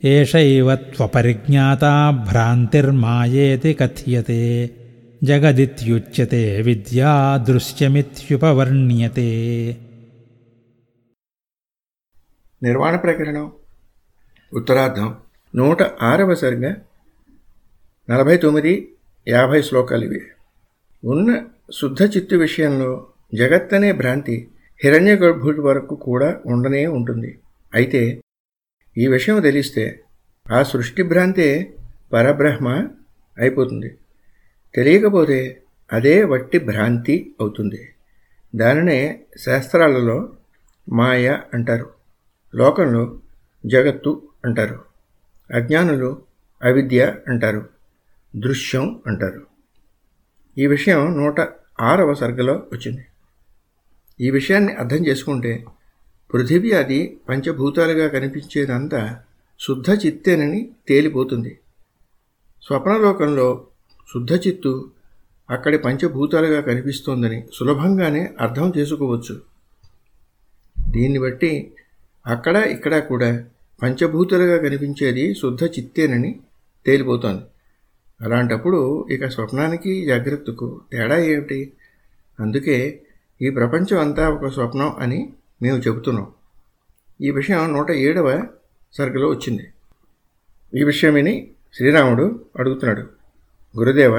एषैव त्वपरिज्ञाता भ्रान्तिर्मायेति कथ्यते। जगदित्युच्यते विद्या दृश्यमित्युपवर्ण्यते। ನಿರ್ವಾಣ ಪ್ರಕರಣ ಉತ್ತರಾರ್ಧ ನೂಟ ಆರವ ಸರ್ಗ నలభై తొమ్మిది యాభై శ్లోకాలు ఇవి. ఉన్న శుద్ధ చిత్తు విషయంలో జగత్తనే భ్రాంతి హిరణ్య గర్భుడి వరకు కూడా ఉండనే ఉంటుంది. అయితే ఈ విషయం తెలిస్తే ఆ సృష్టి భ్రాంతే పరబ్రహ్మ అయిపోతుంది. తెలియకపోతే అదే వట్టి భ్రాంతి అవుతుంది. దానినే శాస్త్రాలలో మాయ అంటారు. లోకంలో జగత్తు అంటారు. అజ్ఞానులు అవిద్య అంటారు. దృశ్యం అంటారు. ఈ విషయం నూట ఆరవ సర్గలో వచ్చింది. ఈ విషయాన్ని అర్థం చేసుకుంటే పృథివీ అది పంచభూతాలుగా కనిపించేదంతా శుద్ధ చిత్తేనని తేలిపోతుంది. స్వప్నలోకంలో శుద్ధ చిత్తు అక్కడి పంచభూతాలుగా కనిపిస్తోందని సులభంగానే అర్థం చేసుకోవచ్చు. దీన్ని బట్టి అక్కడ ఇక్కడ కూడా పంచభూతాలుగా కనిపించేది శుద్ధ చిత్తేనని తేలిపోతోంది. అలాంటప్పుడు ఇక స్వప్నానికి జాగ్రత్తకు తేడా ఏమిటి? అందుకే ఈ ప్రపంచం అంతా ఒక స్వప్నం అని మేము చెబుతున్నాం. ఈ విషయం నూట ఏడవ సరుకులో వచ్చింది. ఈ విషయం విని శ్రీరాముడు అడుగుతున్నాడు గురుదేవ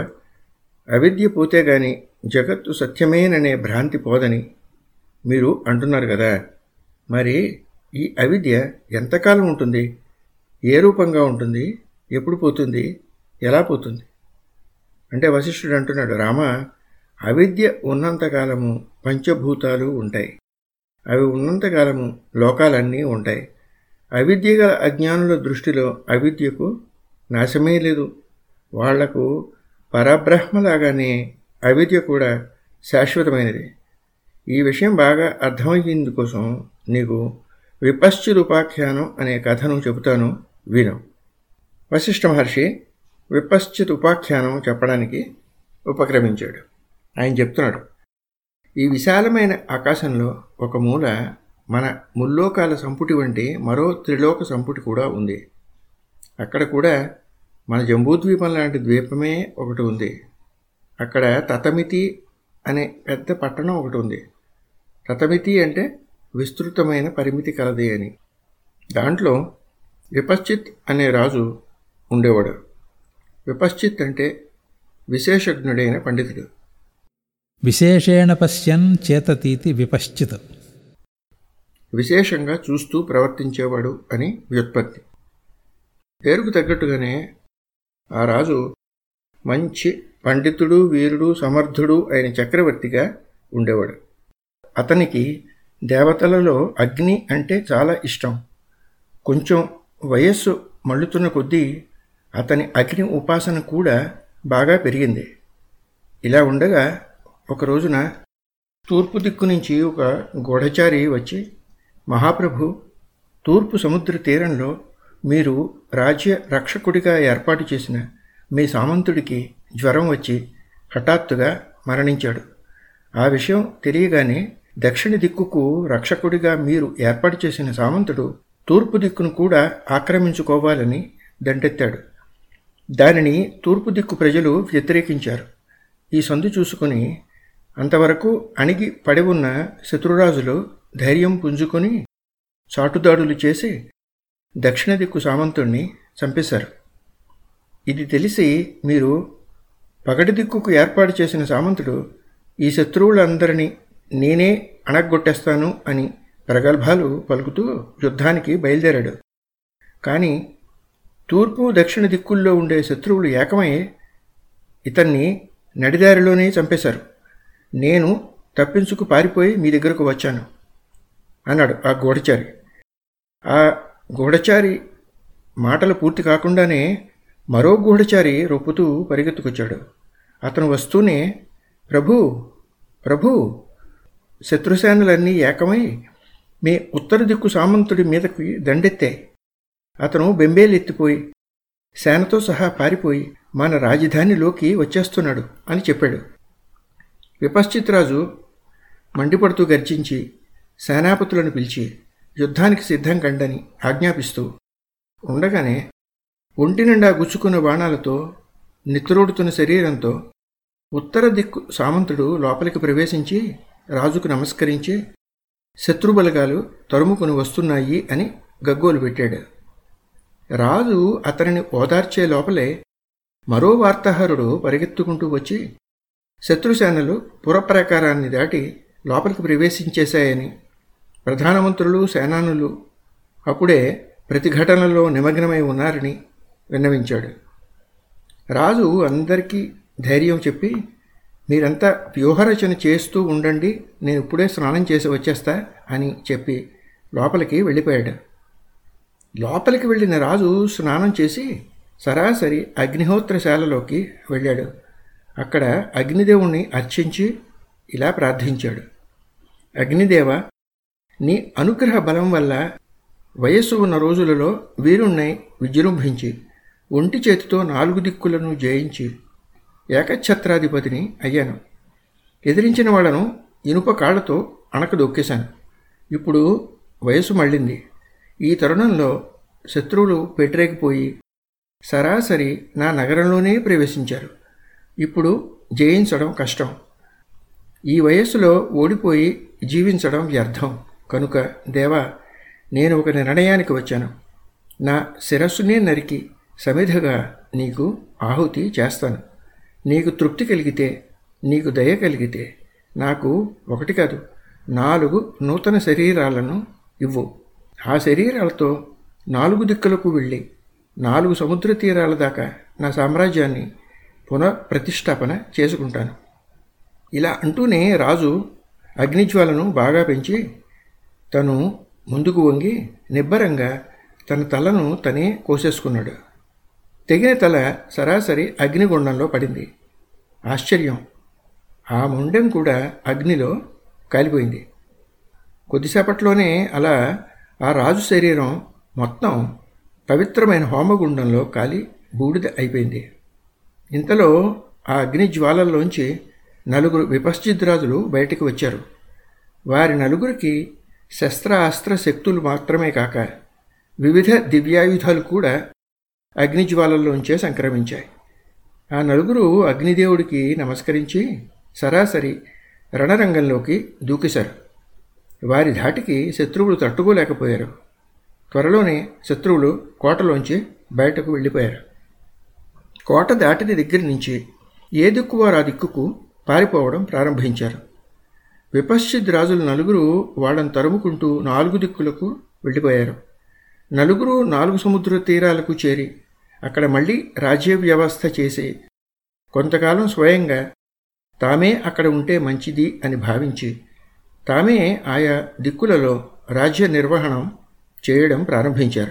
అవిద్య పోతే గాని జగత్తు సత్యమేననే భ్రాంతి పోదని మీరు అంటున్నారు కదా. మరి ఈ అవిద్య ఎంతకాలం ఉంటుంది? ఏ రూపంగా ఉంటుంది? ఎప్పుడు పోతుంది? ఎలా పోతుంది? అంటే వశిష్ఠుడు అంటున్నాడు రామ అవిద్య ఉన్నంతకాలము పంచభూతాలు ఉంటాయి. అవి ఉన్నంతకాలము లోకాలన్నీ ఉంటాయి. అవిద్య గల అజ్ఞానుల దృష్టిలో అవిద్యకు నాశమే లేదు. వాళ్ళకు పరబ్రహ్మలాగానే అవిద్య కూడా శాశ్వతమైనది. ఈ విషయం బాగా అర్థమయ్యేందుకోసం నీకు విపశ్చిరుపాఖ్యానం అనే కథను చెబుతాను విను. వశిష్ఠ మహర్షి విపశ్చిత్ ఉపాఖ్యానం చెప్పడానికి ఉపక్రమించాడు. ఆయన చెప్తున్నాడు ఈ విశాలమైన ఆకాశంలో ఒక మూల మన ముల్లోకాల సంపుటి వంటి మరో త్రిలోక సంపుటి కూడా ఉంది. అక్కడ కూడా మన జంబూద్వీపం లాంటి ద్వీపమే ఒకటి ఉంది. అక్కడ తతమితి అనే పెద్ద పట్టణం ఒకటి ఉంది. తతమితి అంటే విస్తృతమైన పరిమితి కలది అని. దాంట్లో విపశ్చిత్ అనే రాజు ఉండేవాడు. విపశ్చిత్ అంటే విశేషజ్ఞుడైన పండితుడు. విశేషేణ పశ్యన్ చేతతీతి విపశ్చిత్. విశేషంగా చూస్తూ ప్రవర్తించేవాడు అని వ్యుత్పత్తి. పేరుకు తగ్గట్టుగానే ఆ రాజు మంచి పండితుడు వీరుడు సమర్థుడు అయిన చక్రవర్తిగా ఉండేవాడు. అతనికి దేవతలలో అగ్ని అంటే చాలా ఇష్టం. కొంచెం వయస్సు మళ్ళుతున్న కొద్దీ అతని అగ్ని ఉపాసన కూడా బాగా పెరిగింది. ఇలా ఉండగా ఒక రోజున తూర్పు దిక్కు నుంచి ఒక గూఢచారి వచ్చి మహాప్రభు తూర్పు సముద్ర తీరంలో మీరు రాజ్య రక్షకుడిగా ఏర్పాటు చేసిన మీ సామంతుడికి జ్వరం వచ్చి హఠాత్తుగా మరణించాడు. ఆ విషయం తెలియగానే దక్షిణ దిక్కుకు రక్షకుడిగా మీరు ఏర్పాటు చేసిన సామంతుడు తూర్పు దిక్కును కూడా ఆక్రమించుకోవాలని దండెత్తాడు. దానిని తూర్పు దిక్కు ప్రజలు వ్యతిరేకించారు. ఈ సందు చూసుకుని అంతవరకు అణిగి పడి ఉన్న శత్రురాజులు ధైర్యం పుంజుకొని చాటుదాడులు చేసి దక్షిణ దిక్కు సామంతుణ్ణి చంపేశారు. ఇది తెలిసి మీరు పగటి దిక్కుకు ఏర్పాటు చేసిన సామంతుడు ఈ శత్రువులందరినీ నేనే అణగొట్టేస్తాను అని ప్రగల్భాలు పలుకుతూ యుద్ధానికి బయలుదేరాడు. కానీ తూర్పు దక్షిణ దిక్కుల్లో ఉండే శత్రువులు ఏకమై ఇతన్ని నడిదారిలోనే చంపేశారు. నేను తప్పించుకు పారిపోయి మీ దగ్గరకు వచ్చాను అన్నాడు ఆ గూఢచారి. ఆ గూఢచారి మాటలు పూర్తి కాకుండానే మరో గూఢచారి రొప్పుతూ పరిగెత్తుకొచ్చాడు. అతను వస్తూనే ప్రభు ప్రభు శత్రుసేనలన్నీ ఏకమై మీ ఉత్తర దిక్కు సామంతుడి మీదకి దండెత్తాయి. అతను బెంబేలెత్తిపోయి సేనతో సహా పారిపోయి మన రాజధానిలోకి వచ్చేస్తున్నాడు అని చెప్పాడు. విపశ్చిత్రాజు మండిపడుతూ గర్జించి సేనాపతులను పిలిచి యుద్ధానికి సిద్ధం కండని ఆజ్ఞాపిస్తూ ఉండగానే ఒంటి నిండా గుచ్చుకున్న బాణాలతో నిద్రోడుతున్న శరీరంతో ఉత్తర దిక్కు సామంతుడు లోపలికి ప్రవేశించి రాజుకు నమస్కరించి శత్రుబలగాలు తరుముకుని వస్తున్నాయి అని గగ్గోలు పెట్టాడు. రాజు అతనిని ఓదార్చే లోపలే మరో వార్తాహరుడు పరిగెత్తుకుంటూ వచ్చి శత్రుసేనలు పురప్రాకారాన్ని దాటి లోపలికి ప్రవేశించేశాయని. ప్రధానమంత్రులు సేనానులు అప్పుడే ప్రతిఘటనలో నిమగ్నమై ఉన్నారని విన్నవించాడు. రాజు అందరికీ ధైర్యం చెప్పి మీరంతా వ్యూహరచన చేస్తూ ఉండండి నేను ఇప్పుడే స్నానం చేసి వచ్చేస్తా అని చెప్పి లోపలికి వెళ్ళిపోయాడు. లోపలికి వెళ్ళిన రాజు స్నానం చేసి సరాసరి అగ్నిహోత్రశాలలోకి వెళ్ళాడు. అక్కడ అగ్నిదేవుణ్ణి అర్చించి ఇలా ప్రార్థించాడు. అగ్నిదేవ నీ అనుగ్రహ బలం వల్ల వయస్సు ఉన్న రోజులలో వీరుణ్ణై విజృంభించి ఒంటి చేతితో నాలుగు దిక్కులను జయించి ఏకఛత్రాధిపతిని అయ్యాను. ఎదిరించిన వాళ్ళను ఇనుప కాళ్ళతో అణకదొక్కేశాను. ఇప్పుడు వయసు మళ్ళింది. ఈ తరుణంలో శత్రువులు పెట్టరేకపోయి సరాసరి నా నగరంలోనే ప్రవేశించారు. ఇప్పుడు జయించడం కష్టం. ఈ వయస్సులో ఓడిపోయి జీవించడం వ్యర్థం. కనుక దేవా నేను ఒక నిర్ణయానికి వచ్చాను. నా శిరస్సునే నరికి సమిధగా నీకు ఆహుతి చేస్తాను. నీకు తృప్తి కలిగితే నీకు దయ కలిగితే నాకు ఒకటి కాదు నాలుగు నూతన శరీరాలను ఇవ్వు. ఆ శరీరాలతో నాలుగు దిక్కులకు వెళ్ళి నాలుగు సముద్ర తీరాల దాకా నా సామ్రాజ్యాన్ని పునఃప్రతిష్టాపన చేసుకుంటాను. ఇలా అంటూనే రాజు అగ్నిజ్వాలను బాగా పెంచి తను ముందుకు వంగి నిబ్బరంగా తన తలను తనే కోసేసుకున్నాడు. తెగిన తల సరాసరి అగ్నిగుండంలో పడింది. ఆశ్చర్యం! ఆ ముండెం కూడా అగ్నిలో కాలిపోయింది. కొద్దిసేపట్లోనే అలా ఆ రాజు శరీరం మొత్తం పవిత్రమైన హోమగుండంలో కాలి బూడిద అయిపోయింది. ఇంతలో ఆ అగ్ని జ్వాలల్లోంచి నలుగురు విపశ్చిద్రాజులు బయటికి వచ్చారు. వారి నలుగురికి శస్త్రాస్త్ర శక్తులు మాత్రమే కాక వివిధ దివ్యాయుధాలు కూడా అగ్నిజ్వాలల్లోంచే సంక్రమించాయి. ఆ నలుగురు అగ్నిదేవుడికి నమస్కరించి సరాసరి రణరంగంలోకి దూకేశారు. వారి ధాటికి శత్రువులు తట్టుకోలేకపోయారు. త్వరలోనే శత్రువులు కోటలోంచి బయటకు వెళ్ళిపోయారు. కోట దాటిన దగ్గర నుంచి ఏ దిక్కు వారు ఆ దిక్కుకు పారిపోవడం ప్రారంభించారు. విపశ్చిద్ రాజులు నలుగురు వాళ్ళని తరుముకుంటూ నాలుగు దిక్కులకు వెళ్ళిపోయారు. నలుగురు నాలుగు సముద్ర తీరాలకు చేరి అక్కడ మళ్ళీ రాజ్య వ్యవస్థ చేసి కొంతకాలం స్వయంగా తామే అక్కడ ఉంటే మంచిది అని భావించి తామే ఆయా దిక్కులలో రాజ్య నిర్వహణం చేయడం ప్రారంభించారు.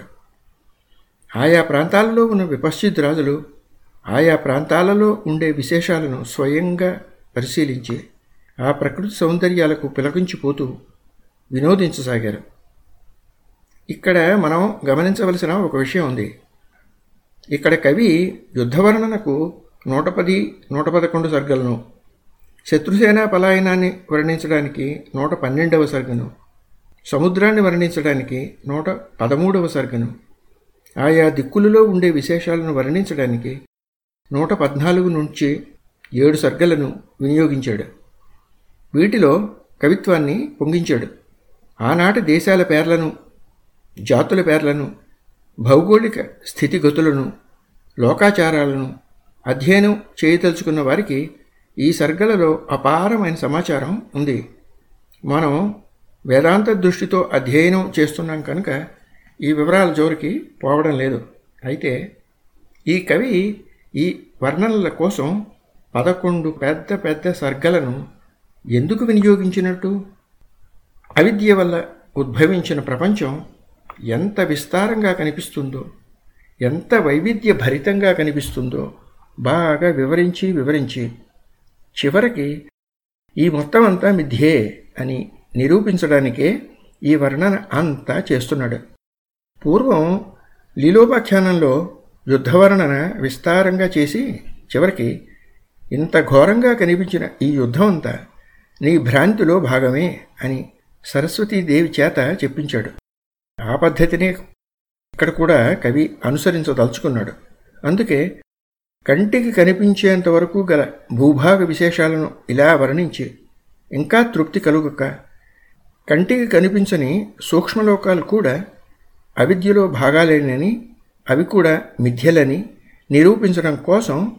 ఆయా ప్రాంతాలలో ఉన్న విపశ్చిత్ రాజులు ఆయా ప్రాంతాలలో ఉండే విశేషాలను స్వయంగా పరిశీలించి ఆ ప్రకృతి సౌందర్యాలకు పిలకించిపోతూ వినోదించసాగారు. ఇక్కడ మనం గమనించవలసిన ఒక విషయం ఉంది. ఇక్కడ కవి యుద్ధవర్ణనకు నూట పది నూట పదకొండు సర్గలను శత్రుసేన పలాయనాన్ని వర్ణించడానికి నూట పన్నెండవ సర్గను సముద్రాన్ని వర్ణించడానికి నూట పదమూడవ సర్గను ఆయా దిక్కులలో ఉండే విశేషాలను వర్ణించడానికి నూట పద్నాలుగు నుంచి ఏడు సర్గలను వినియోగించాడు. వీటిలో కవిత్వాన్ని పొంగించాడు. ఆనాటి దేశాల పేర్లను జాతుల పేర్లను భౌగోళిక స్థితిగతులను లోకాచారాలను అధ్యయనం చేయదలుచుకున్న వారికి ఈ సర్గలలో అపారమైన సమాచారం ఉంది. మనం వేదాంత దృష్టితో అధ్యయనం చేస్తున్నాం కనుక ఈ వివరాల జోరికి పోవడం లేదు. అయితే ఈ కవి ఈ వర్ణనల కోసం పదకొండు పెద్ద పెద్ద సర్గలను ఎందుకు వినియోగించినట్టు? అవిద్య వల్ల ఉద్భవించిన ప్రపంచం ఎంత విస్తారంగా కనిపిస్తుందో ఎంత వైవిధ్య భరితంగా కనిపిస్తుందో బాగా వివరించి వివరించి చివరికి ఈ మొత్తం అంతా మిథ్యే అని నిరూపించడానికే ఈ వర్ణన అంతా చేస్తున్నాడు. పూర్వం లీలోపాఖ్యానంలో యుద్ధవర్ణన విస్తారంగా చేసి చివరికి ఇంత ఘోరంగా కనిపించిన ఈ యుద్ధం అంతా నీ భ్రాంతిలో భాగమే అని సరస్వతీదేవి చేత చెప్పించాడు. ఆ పద్ధతినే ఇక్కడ కూడా కవి అనుసరించదలుచుకున్నాడు. అందుకే కంటికి కనిపించేంత వరకు గల భూభాగ విశేషాలను ఇలా వర్ణించి. ఇంకా తృప్తి కలుగక కంటికి కనిపించని సూక్ష్మలోకాలు కూడా అవిద్యలో భాగాలేనని అవి కూడా మిథ్యలని నిరూపించడం కోసం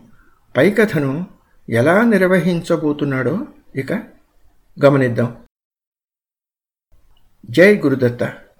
పైకథను ఎలా నిర్వహించబోతున్నాడో ఇక గమనిద్దాం. జై గురుదత్త.